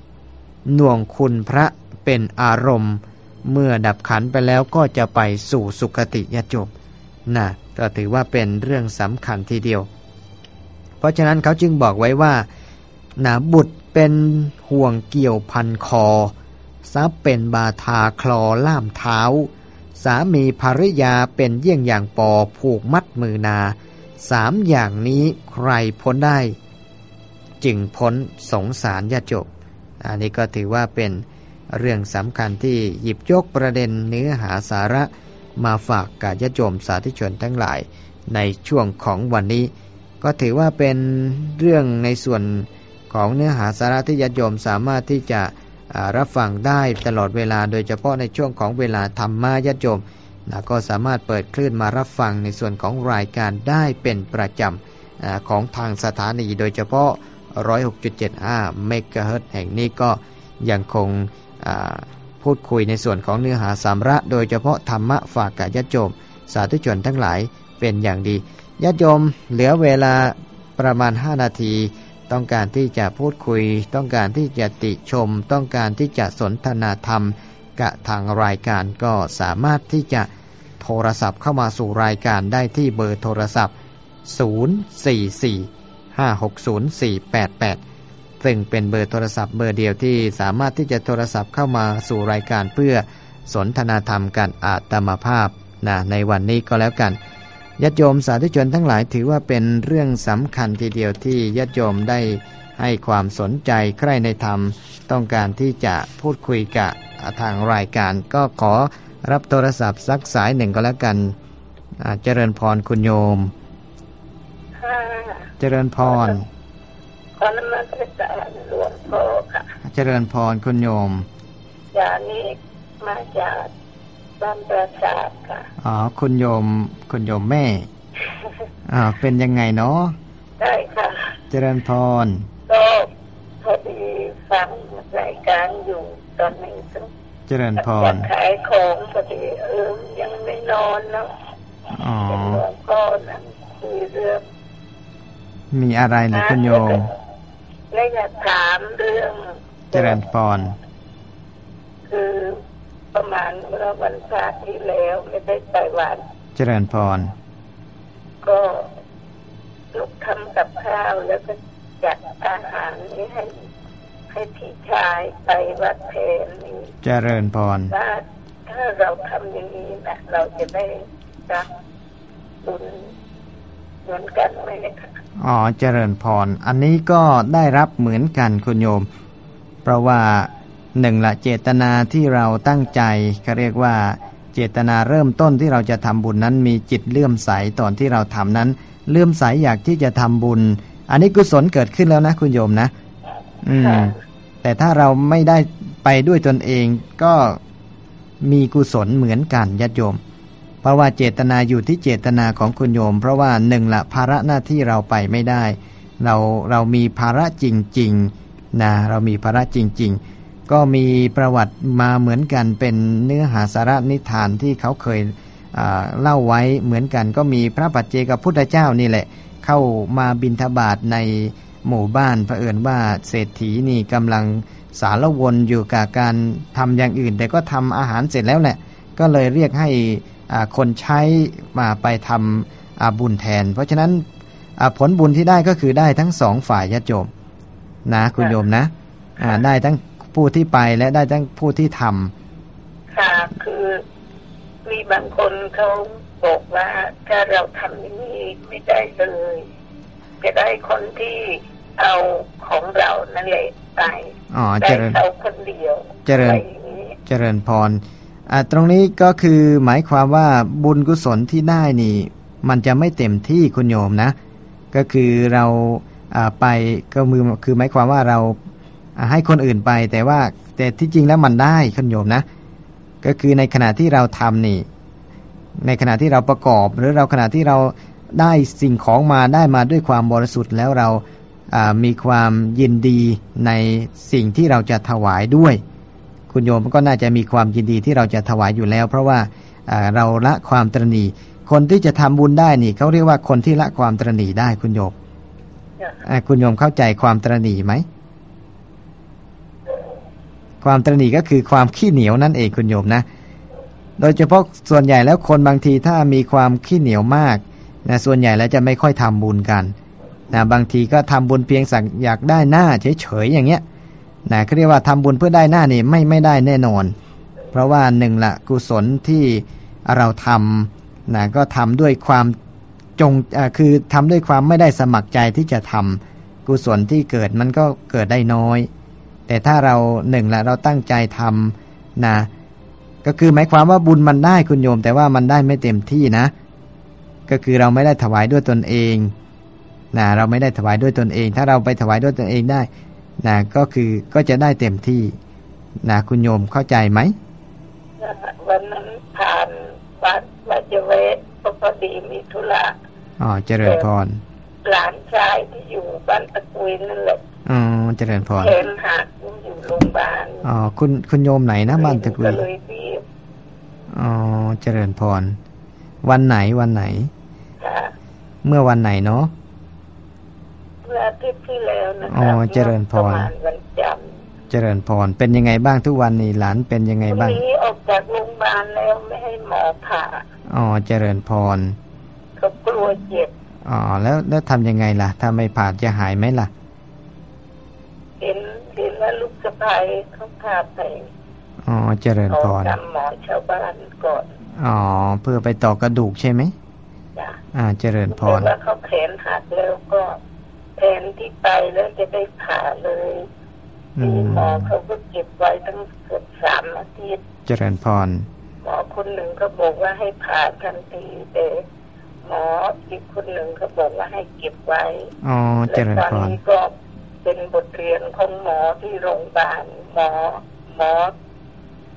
หน่วงคุณพระเป็นอารมณ์ เมื่อดับขันไปแล้วก็จะไปสู่สุคติยจบนะก็ถือว่าเป็นเรื่องสำคัญทีเดียว เพราะฉะนั้นเขาจึงบอกไว้ว่านาบุตรเป็นห่วงเกี่ยวพันคอ ทรัพย์เป็นบาทาคลอล่ามเท้า สามีภริยาเป็นเยี่ยงอย่างปอผูกมัดมือนา สามอย่างนี้ใครพ้นได้ จึงพ้นสงสารญาจบ อันนี้ก็ถือว่าเป็น เรื่องสำคัญที่หยิบยกประเด็นเนื้อหาสาระมาฝากกับญโยมสาธุชนทั้งหลายในช่วงของวันนี้ ก็ถือว่าเป็นเรื่องในส่วนของเนื้อหาสาระที่ญาติโยมสามารถที่จะรับฟังได้ตลอดเวลาโดยเฉพาะในช่วงของเวลาธรรมะญาติโยมนะก็สามารถเปิดคลื่นมารับฟังในส่วนของรายการได้เป็นประจำของทางสถานีโดยเฉพาะ 106.75 เมกะเฮิรตแห่งนี้ก็ยังคง พูดคุยในส่วนของเนื้อหาสามระ โดยเฉพาะธรรมะฝากกับญาติโยมสาธุชนทั้งหลายเป็นอย่างดีญาติโยมเหลือเวลาประมาณ 5 นาที ต้องการที่จะพูดคุย ต้องการที่จะติชม ต้องการที่จะสนทนาธรรมกับทางรายการก็สามารถที่จะโทรศัพท์เข้ามาสู่รายการได้ที่เบอร์โทรศัพท์ 044-560-488 ซึ่งเป็นเบอร์โทรศัพท์เบอร์เดียวที่สามารถที่จะโทรศัพท์เข้ามาสู่รายการเพื่อสนทนาธรรมกันอาตมาภาพนะในวันนี้ก็แล้วกันญาติโยมสาธุชนทั้งหลายถือว่าเป็นเรื่องสำคัญทีเดียวที่ญาติโยมได้ให้ความสนใจใคร่ในธรรม ต้องการที่จะพูดคุยกับทางรายการ ก็ขอรับโทรศัพท์สักสายหนึ่งก็แล้วกันอ่าเจริญพรคุณโยมค่ะเจริญพร ขอนมัสการหลวงพ่อค่ะ เจริญพรคุณโยมยานี้มาจากบ้านประสาทค่ะ อ๋อ คุณโยม คุณโยมแม่ อ่า เป็นยังไงเนาะได้ค่ะ เจริญพร ก็พอดีฟังรายการอยู่ตอนนี้ต้องเจริญพอรยากขายของพอดีเออยังไม่นอนแล้วอ๋อเห็นหลวงพ่อนั่งคุยเรื่องมีอะไรหรือคุณโยม และอยากถามเรื่องเจริญพรคือประมาณเมื่อวันพระที่แล้วไม่ได้ไปวัดเจริญพรก็ลุกทำกับข้าวแล้วก็จัดอาหารนี้ให้ให้พี่ชายไปวัดเพนนี่เจริญพรว่าถ้าเราทำอย่างนี้นะเราจะได้รับบุญ เหมือนกันไหมคะอ๋อเจริญพร อันนี้ก็ได้รับเหมือนกันคุณโยม เพราะว่าหนึ่งละเจตนาที่เราตั้งใจเขาเรียกว่า เจตนาเริ่มต้นที่เราจะทำบุญนั้น มีจิตเลื่อมใสตอนที่เราทำนั้น เลื่อมใสอยากที่จะทำบุญ อันนี้กุศลเกิดขึ้นแล้วนะคุณโยมนะ อืม แต่ถ้าเราไม่ได้ไปด้วยตนเองก็มีกุศลเหมือนกันญาติโยม เพราะว่าเจตนาอยู่ที่เจตนาของคุณโยม เพราะว่าหนึ่งละภาระหน้าที่เราไปไม่ได้ เราเรามีภาระจริงๆนะเรามีภาระจริง ๆ ก็มีประวัติมาเหมือนกันเป็นเนื้อหาสาระนิทานที่เขาเคยเล่าไว้เหมือนกัน ก็มีพระปัจเจกพุทธเจ้านี่แหละ เข้ามาบินทบาทในหมู่บ้านเผอิญว่าเศรษฐีนี่กำลังสารวนอยู่กับการทำอย่างอื่น แต่ก็ทำอาหารเสร็จแล้วแหละ ก็เลยเรียกให้ คนใช้มาไปทำอ่าบุญแทน เพราะฉะนั้นอ่าผลบุญที่ได้ก็คือได้ทั้งสองฝ่ายญาติโยมนะคุณโยมนะอ่าได้ทั้งผู้ที่ไปและได้ทั้งผู้ที่ทำค่ะคือมีบางคนเขาบอกว่าถ้าเราทำอย่างนี้ไม่ได้เลยจะได้คนที่เอาของเรานั่นแหละไปอ๋อได้เจริญเขาคนเดียวเจริญอะไรอย่างนี้เจริญพรอ่า ตรงนี้ก็คือหมายความว่าบุญกุศลที่ได้นี่ มันจะไม่เต็มที่คุณโยมนะ ก็คือเราไปก็มือคือหมายความว่าเราให้คนอื่นไป แต่ว่าแต่ที่จริงแล้วมันได้คุณโยมนะ ก็คือในขณะที่เราทำนี่ ในขณะที่เราประกอบ หรือเราขณะที่เราได้สิ่งของมาได้มาด้วยความบริสุทธิ์แล้วเรามีความยินดีในสิ่งที่เราจะถวายด้วย คุณโยมก็น่าจะมีความยินดีที่เราจะถวายอยู่แล้ว เพราะว่าอ่าเราละความตรณีคนที่จะทำบุญได้นี่เขาเรียกว่าคนที่ละความตรณีได้คุณโยมอ่าคุณโยมเข้าใจความตรณีไหมความตรณีก็คือความขี้เหนียวนั่นเองคุณโยมนะ โดยเฉพาะส่วนใหญ่แล้วคนบางทีถ้ามีความขี้เหนียวมากนะส่วนใหญ่แล้วจะไม่ค่อยทำบุญกันนะบางทีก็ทำบุญเพียงสักอยากได้หน้าเฉยๆอย่างเงี้ย นะเขาเรียกว่าทำบุญเพื่อได้หน้านี่ไม่ไม่ได้แน่นอน เพราะว่าหนึ่งละกุศลที่เราทำนะก็ทำด้วยความจงคือทำด้วยความไม่ได้สมัครใจที่จะทำกุศลที่เกิดมันก็เกิดได้น้อย แต่ถ้าเราหนึ่งละเราตั้งใจทำนะก็คือหมายความว่าบุญมันได้คุณโยม แต่ว่ามันได้ไม่เต็มที่นะ ก็คือเราไม่ได้ถวายด้วยตนเองนะเราไม่ได้ถวายด้วยตนเอง ถ้าเราไปถวายด้วยตนเองได้ นะก็คือก็จะได้เต็มที่นะคุณโยมเข้าใจไหมวันนั้นผ่านวัดวัดเจเวสพอดีมีธุระอ๋อเจริญพรหลานชายที่อยู่บ้านตะกุยนั่นแหละอ๋อเจริญพรแขนหักอยู่โรโรงพยาบาลอ๋อคุณคุณโยมไหนนะบ้านตึกก็เลเลยยรีบอ๋อเจริญพร วันไหนวันไหนค่ะเมื่อวันไหนเนาะเมื่ออาทิตย์ที่แล้วนะอ๋คะอเจริญพรประมาณวันจันทร์เจริญพรเป็นยังไงบ้างทุกวันนี้หลานเป็นยังไงวันบ้างนี้ออกจากโรงพยาบาลแล้วไม่ให้หมอผ่าอ๋อเจริญพรเขากลัวเจ็บอ๋อแล้วแล้วทำยังไงล่ะถ้าไม่ผ่าจะหายไหมล่ะ เห็นเห็นว่าลูกสะพ้ายเขาพาไปอ๋อเจริญขอพรตามหมอชาวบ้านก่อนอ๋อเพื่อไปต่อกระดูกใช่ไหมจ้ะอ่าเจริญพแต่รว่าเขาแขนหักแล้วก็ แทนที่ไปแล้วจะได้ผ่าเลยอืที่มหมอเขาก็เก็บไว้ตั้งเกือบสามอาทิตย์ เจริญพร หมอคนหนึ่งก็บอกว่าให้ผ่าทันทีแต่หมออีกคนหนึ่งก็บอกว่าให้เก็บไว้อ๋อเจและริญตอนพรนี้ก็เป็นบทเรียนของหมอที่โรงพยาบาลหมอหมอ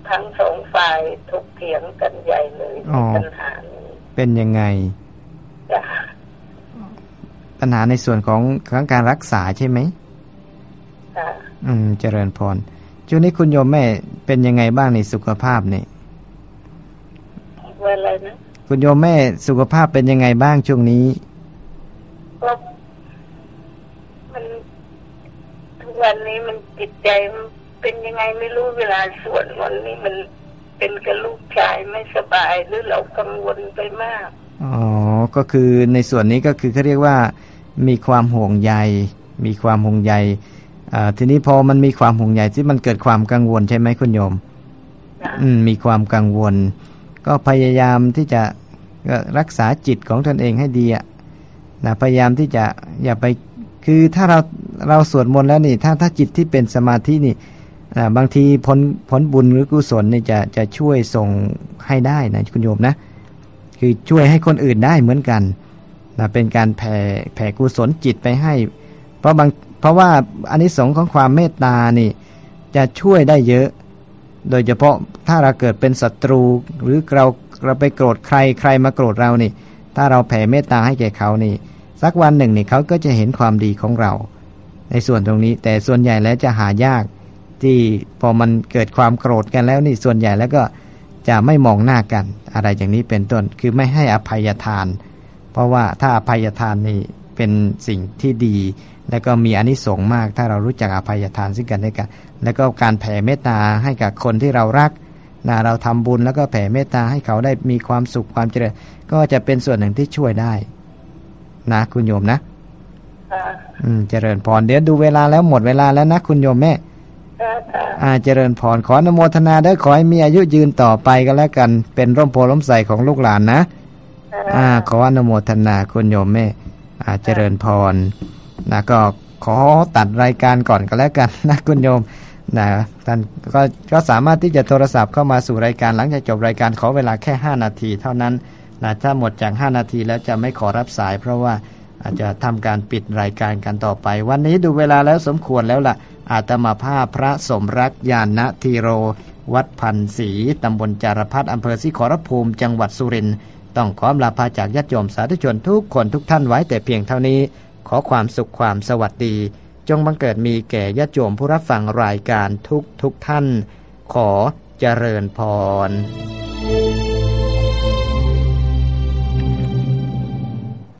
ทั้งสองฝ่ายถกเถียงกันใหญ่เลยในปัญหานี้เป็นยังไงจ้ะ ปัญหาในส่วนของของการรักษาใช่ไหมจ้ะอืม เจริญพรช่วงนี้คุณโยมแม่เป็นยังไงบ้างในสุขภาพเนี่ยว่าอะไรนะคุณโยมแม่สุขภาพเป็นยังไงบ้างช่วงนี้ก็มันทุกวันนี้มันจิตใจมันเป็นยังไงไม่รู้เวลาสวดมนต์นี่มันเป็นกับลูกชายไม่สบายหรือเรากังวลไปมากอ๋อก็คือในส่วนนี้ก็คือเขาเรียกว่า มีความห่วงใย มีความห่วงใยอ่าทีนี้พอมันมีความห่วงใยที่มันเกิดความกังวลใช่ไหมคุณโยมนะอืม มีความกังวล ก็พยายามที่จะก็รักษาจิตของตนเองให้ดีอะนะพยายามที่จะอย่าไปคือถ้าเราเราสวดมนต์แล้วนี่ ถ้าถ้าจิตที่เป็นสมาธินี่อ่าบางทีผลผลบุญหรือกุศลนี่จะจะช่วยส่งให้ได้นะคุณโยมนะ คือช่วยให้คนอื่นได้เหมือนกัน นะเป็นการแผ่แผ่กุศลจิตไปให้ เพราะบางเพราะว่าอานิสงส์ของความเมตตานี่จะช่วยได้เยอะ โดยเฉพาะถ้าเราเกิดเป็นศัตรูหรือเราเราไปโกรธใครใครมาโกรธเรานี่ ถ้าเราแผ่เมตตาให้แก่เขานี่ สักวันหนึ่งนี่เขาก็จะเห็นความดีของเรา ในส่วนตรงนี้ แต่ส่วนใหญ่แล้วจะหายากที่พอมันเกิดความโกรธกันแล้วนี่ส่วนใหญ่แล้วก็จะไม่มองหน้ากันอะไรอย่างนี้เป็นต้น คือไม่ให้อภัยทาน เพราะว่าถ้าอภัยทานนี่เป็นสิ่งที่ดี แล้วก็มีอานิสงส์มาก ถ้าเรารู้จักอภัยทานซึ่งกันและกัน แล้วก็การแผ่เมตตาให้กับคนที่เรารักนะเราทำบุญแล้วก็แผ่เมตตาให้เขาได้มีความสุขความเจริญ ก็จะเป็นส่วนหนึ่งที่ช่วยได้ นะ คุณโยมนะค่ะอืมเจริญพรเดี๋ยวดูเวลาแล้วหมดเวลาแล้วนะคุณโยมแม่ค่ะค่ะอ่าเจริญพรขออนโมทนาได้ขอให้มีอายุยืนต่อไปก็แล้วกัน เป็นร่มโพล้มใสของลูกหลานนะ อ่าขออนุโมทนาคุณโยมแม่อ่าเจริญพรนะก็ขอตัดรายการก่อนก็แล้วกันนะคุณโยมนะท่านก็ก็สามารถที่จะโทรศัพท์เข้ามาสู่รายการหลังจากจบรายการขอเวลาแค่ 5 นาที เท่านั้นนะถ้าหมดจาก 5 นาทีแล้วจะไม่ขอรับสาย เพราะว่าอาจจะทำการปิดรายการกันต่อไป วันนี้ดูเวลาแล้วสมควรแล้วล่ะ อาตมาภาพพระสมรักยานนทีโร วัดพันศรีตำบลจารพัฒอำเภอสิขอรภูมิ จังหวัดสุรินทร์ ต้องขอลาพาจากญาติโยมสาธุชนทุกคนทุกท่านไว้แต่เพียงเท่านี้ ขอความสุขความสวัสดี จงบังเกิดมีแก่ญาติโยมผู้รับฟังรายการทุกทุกท่าน ขอเจริญพร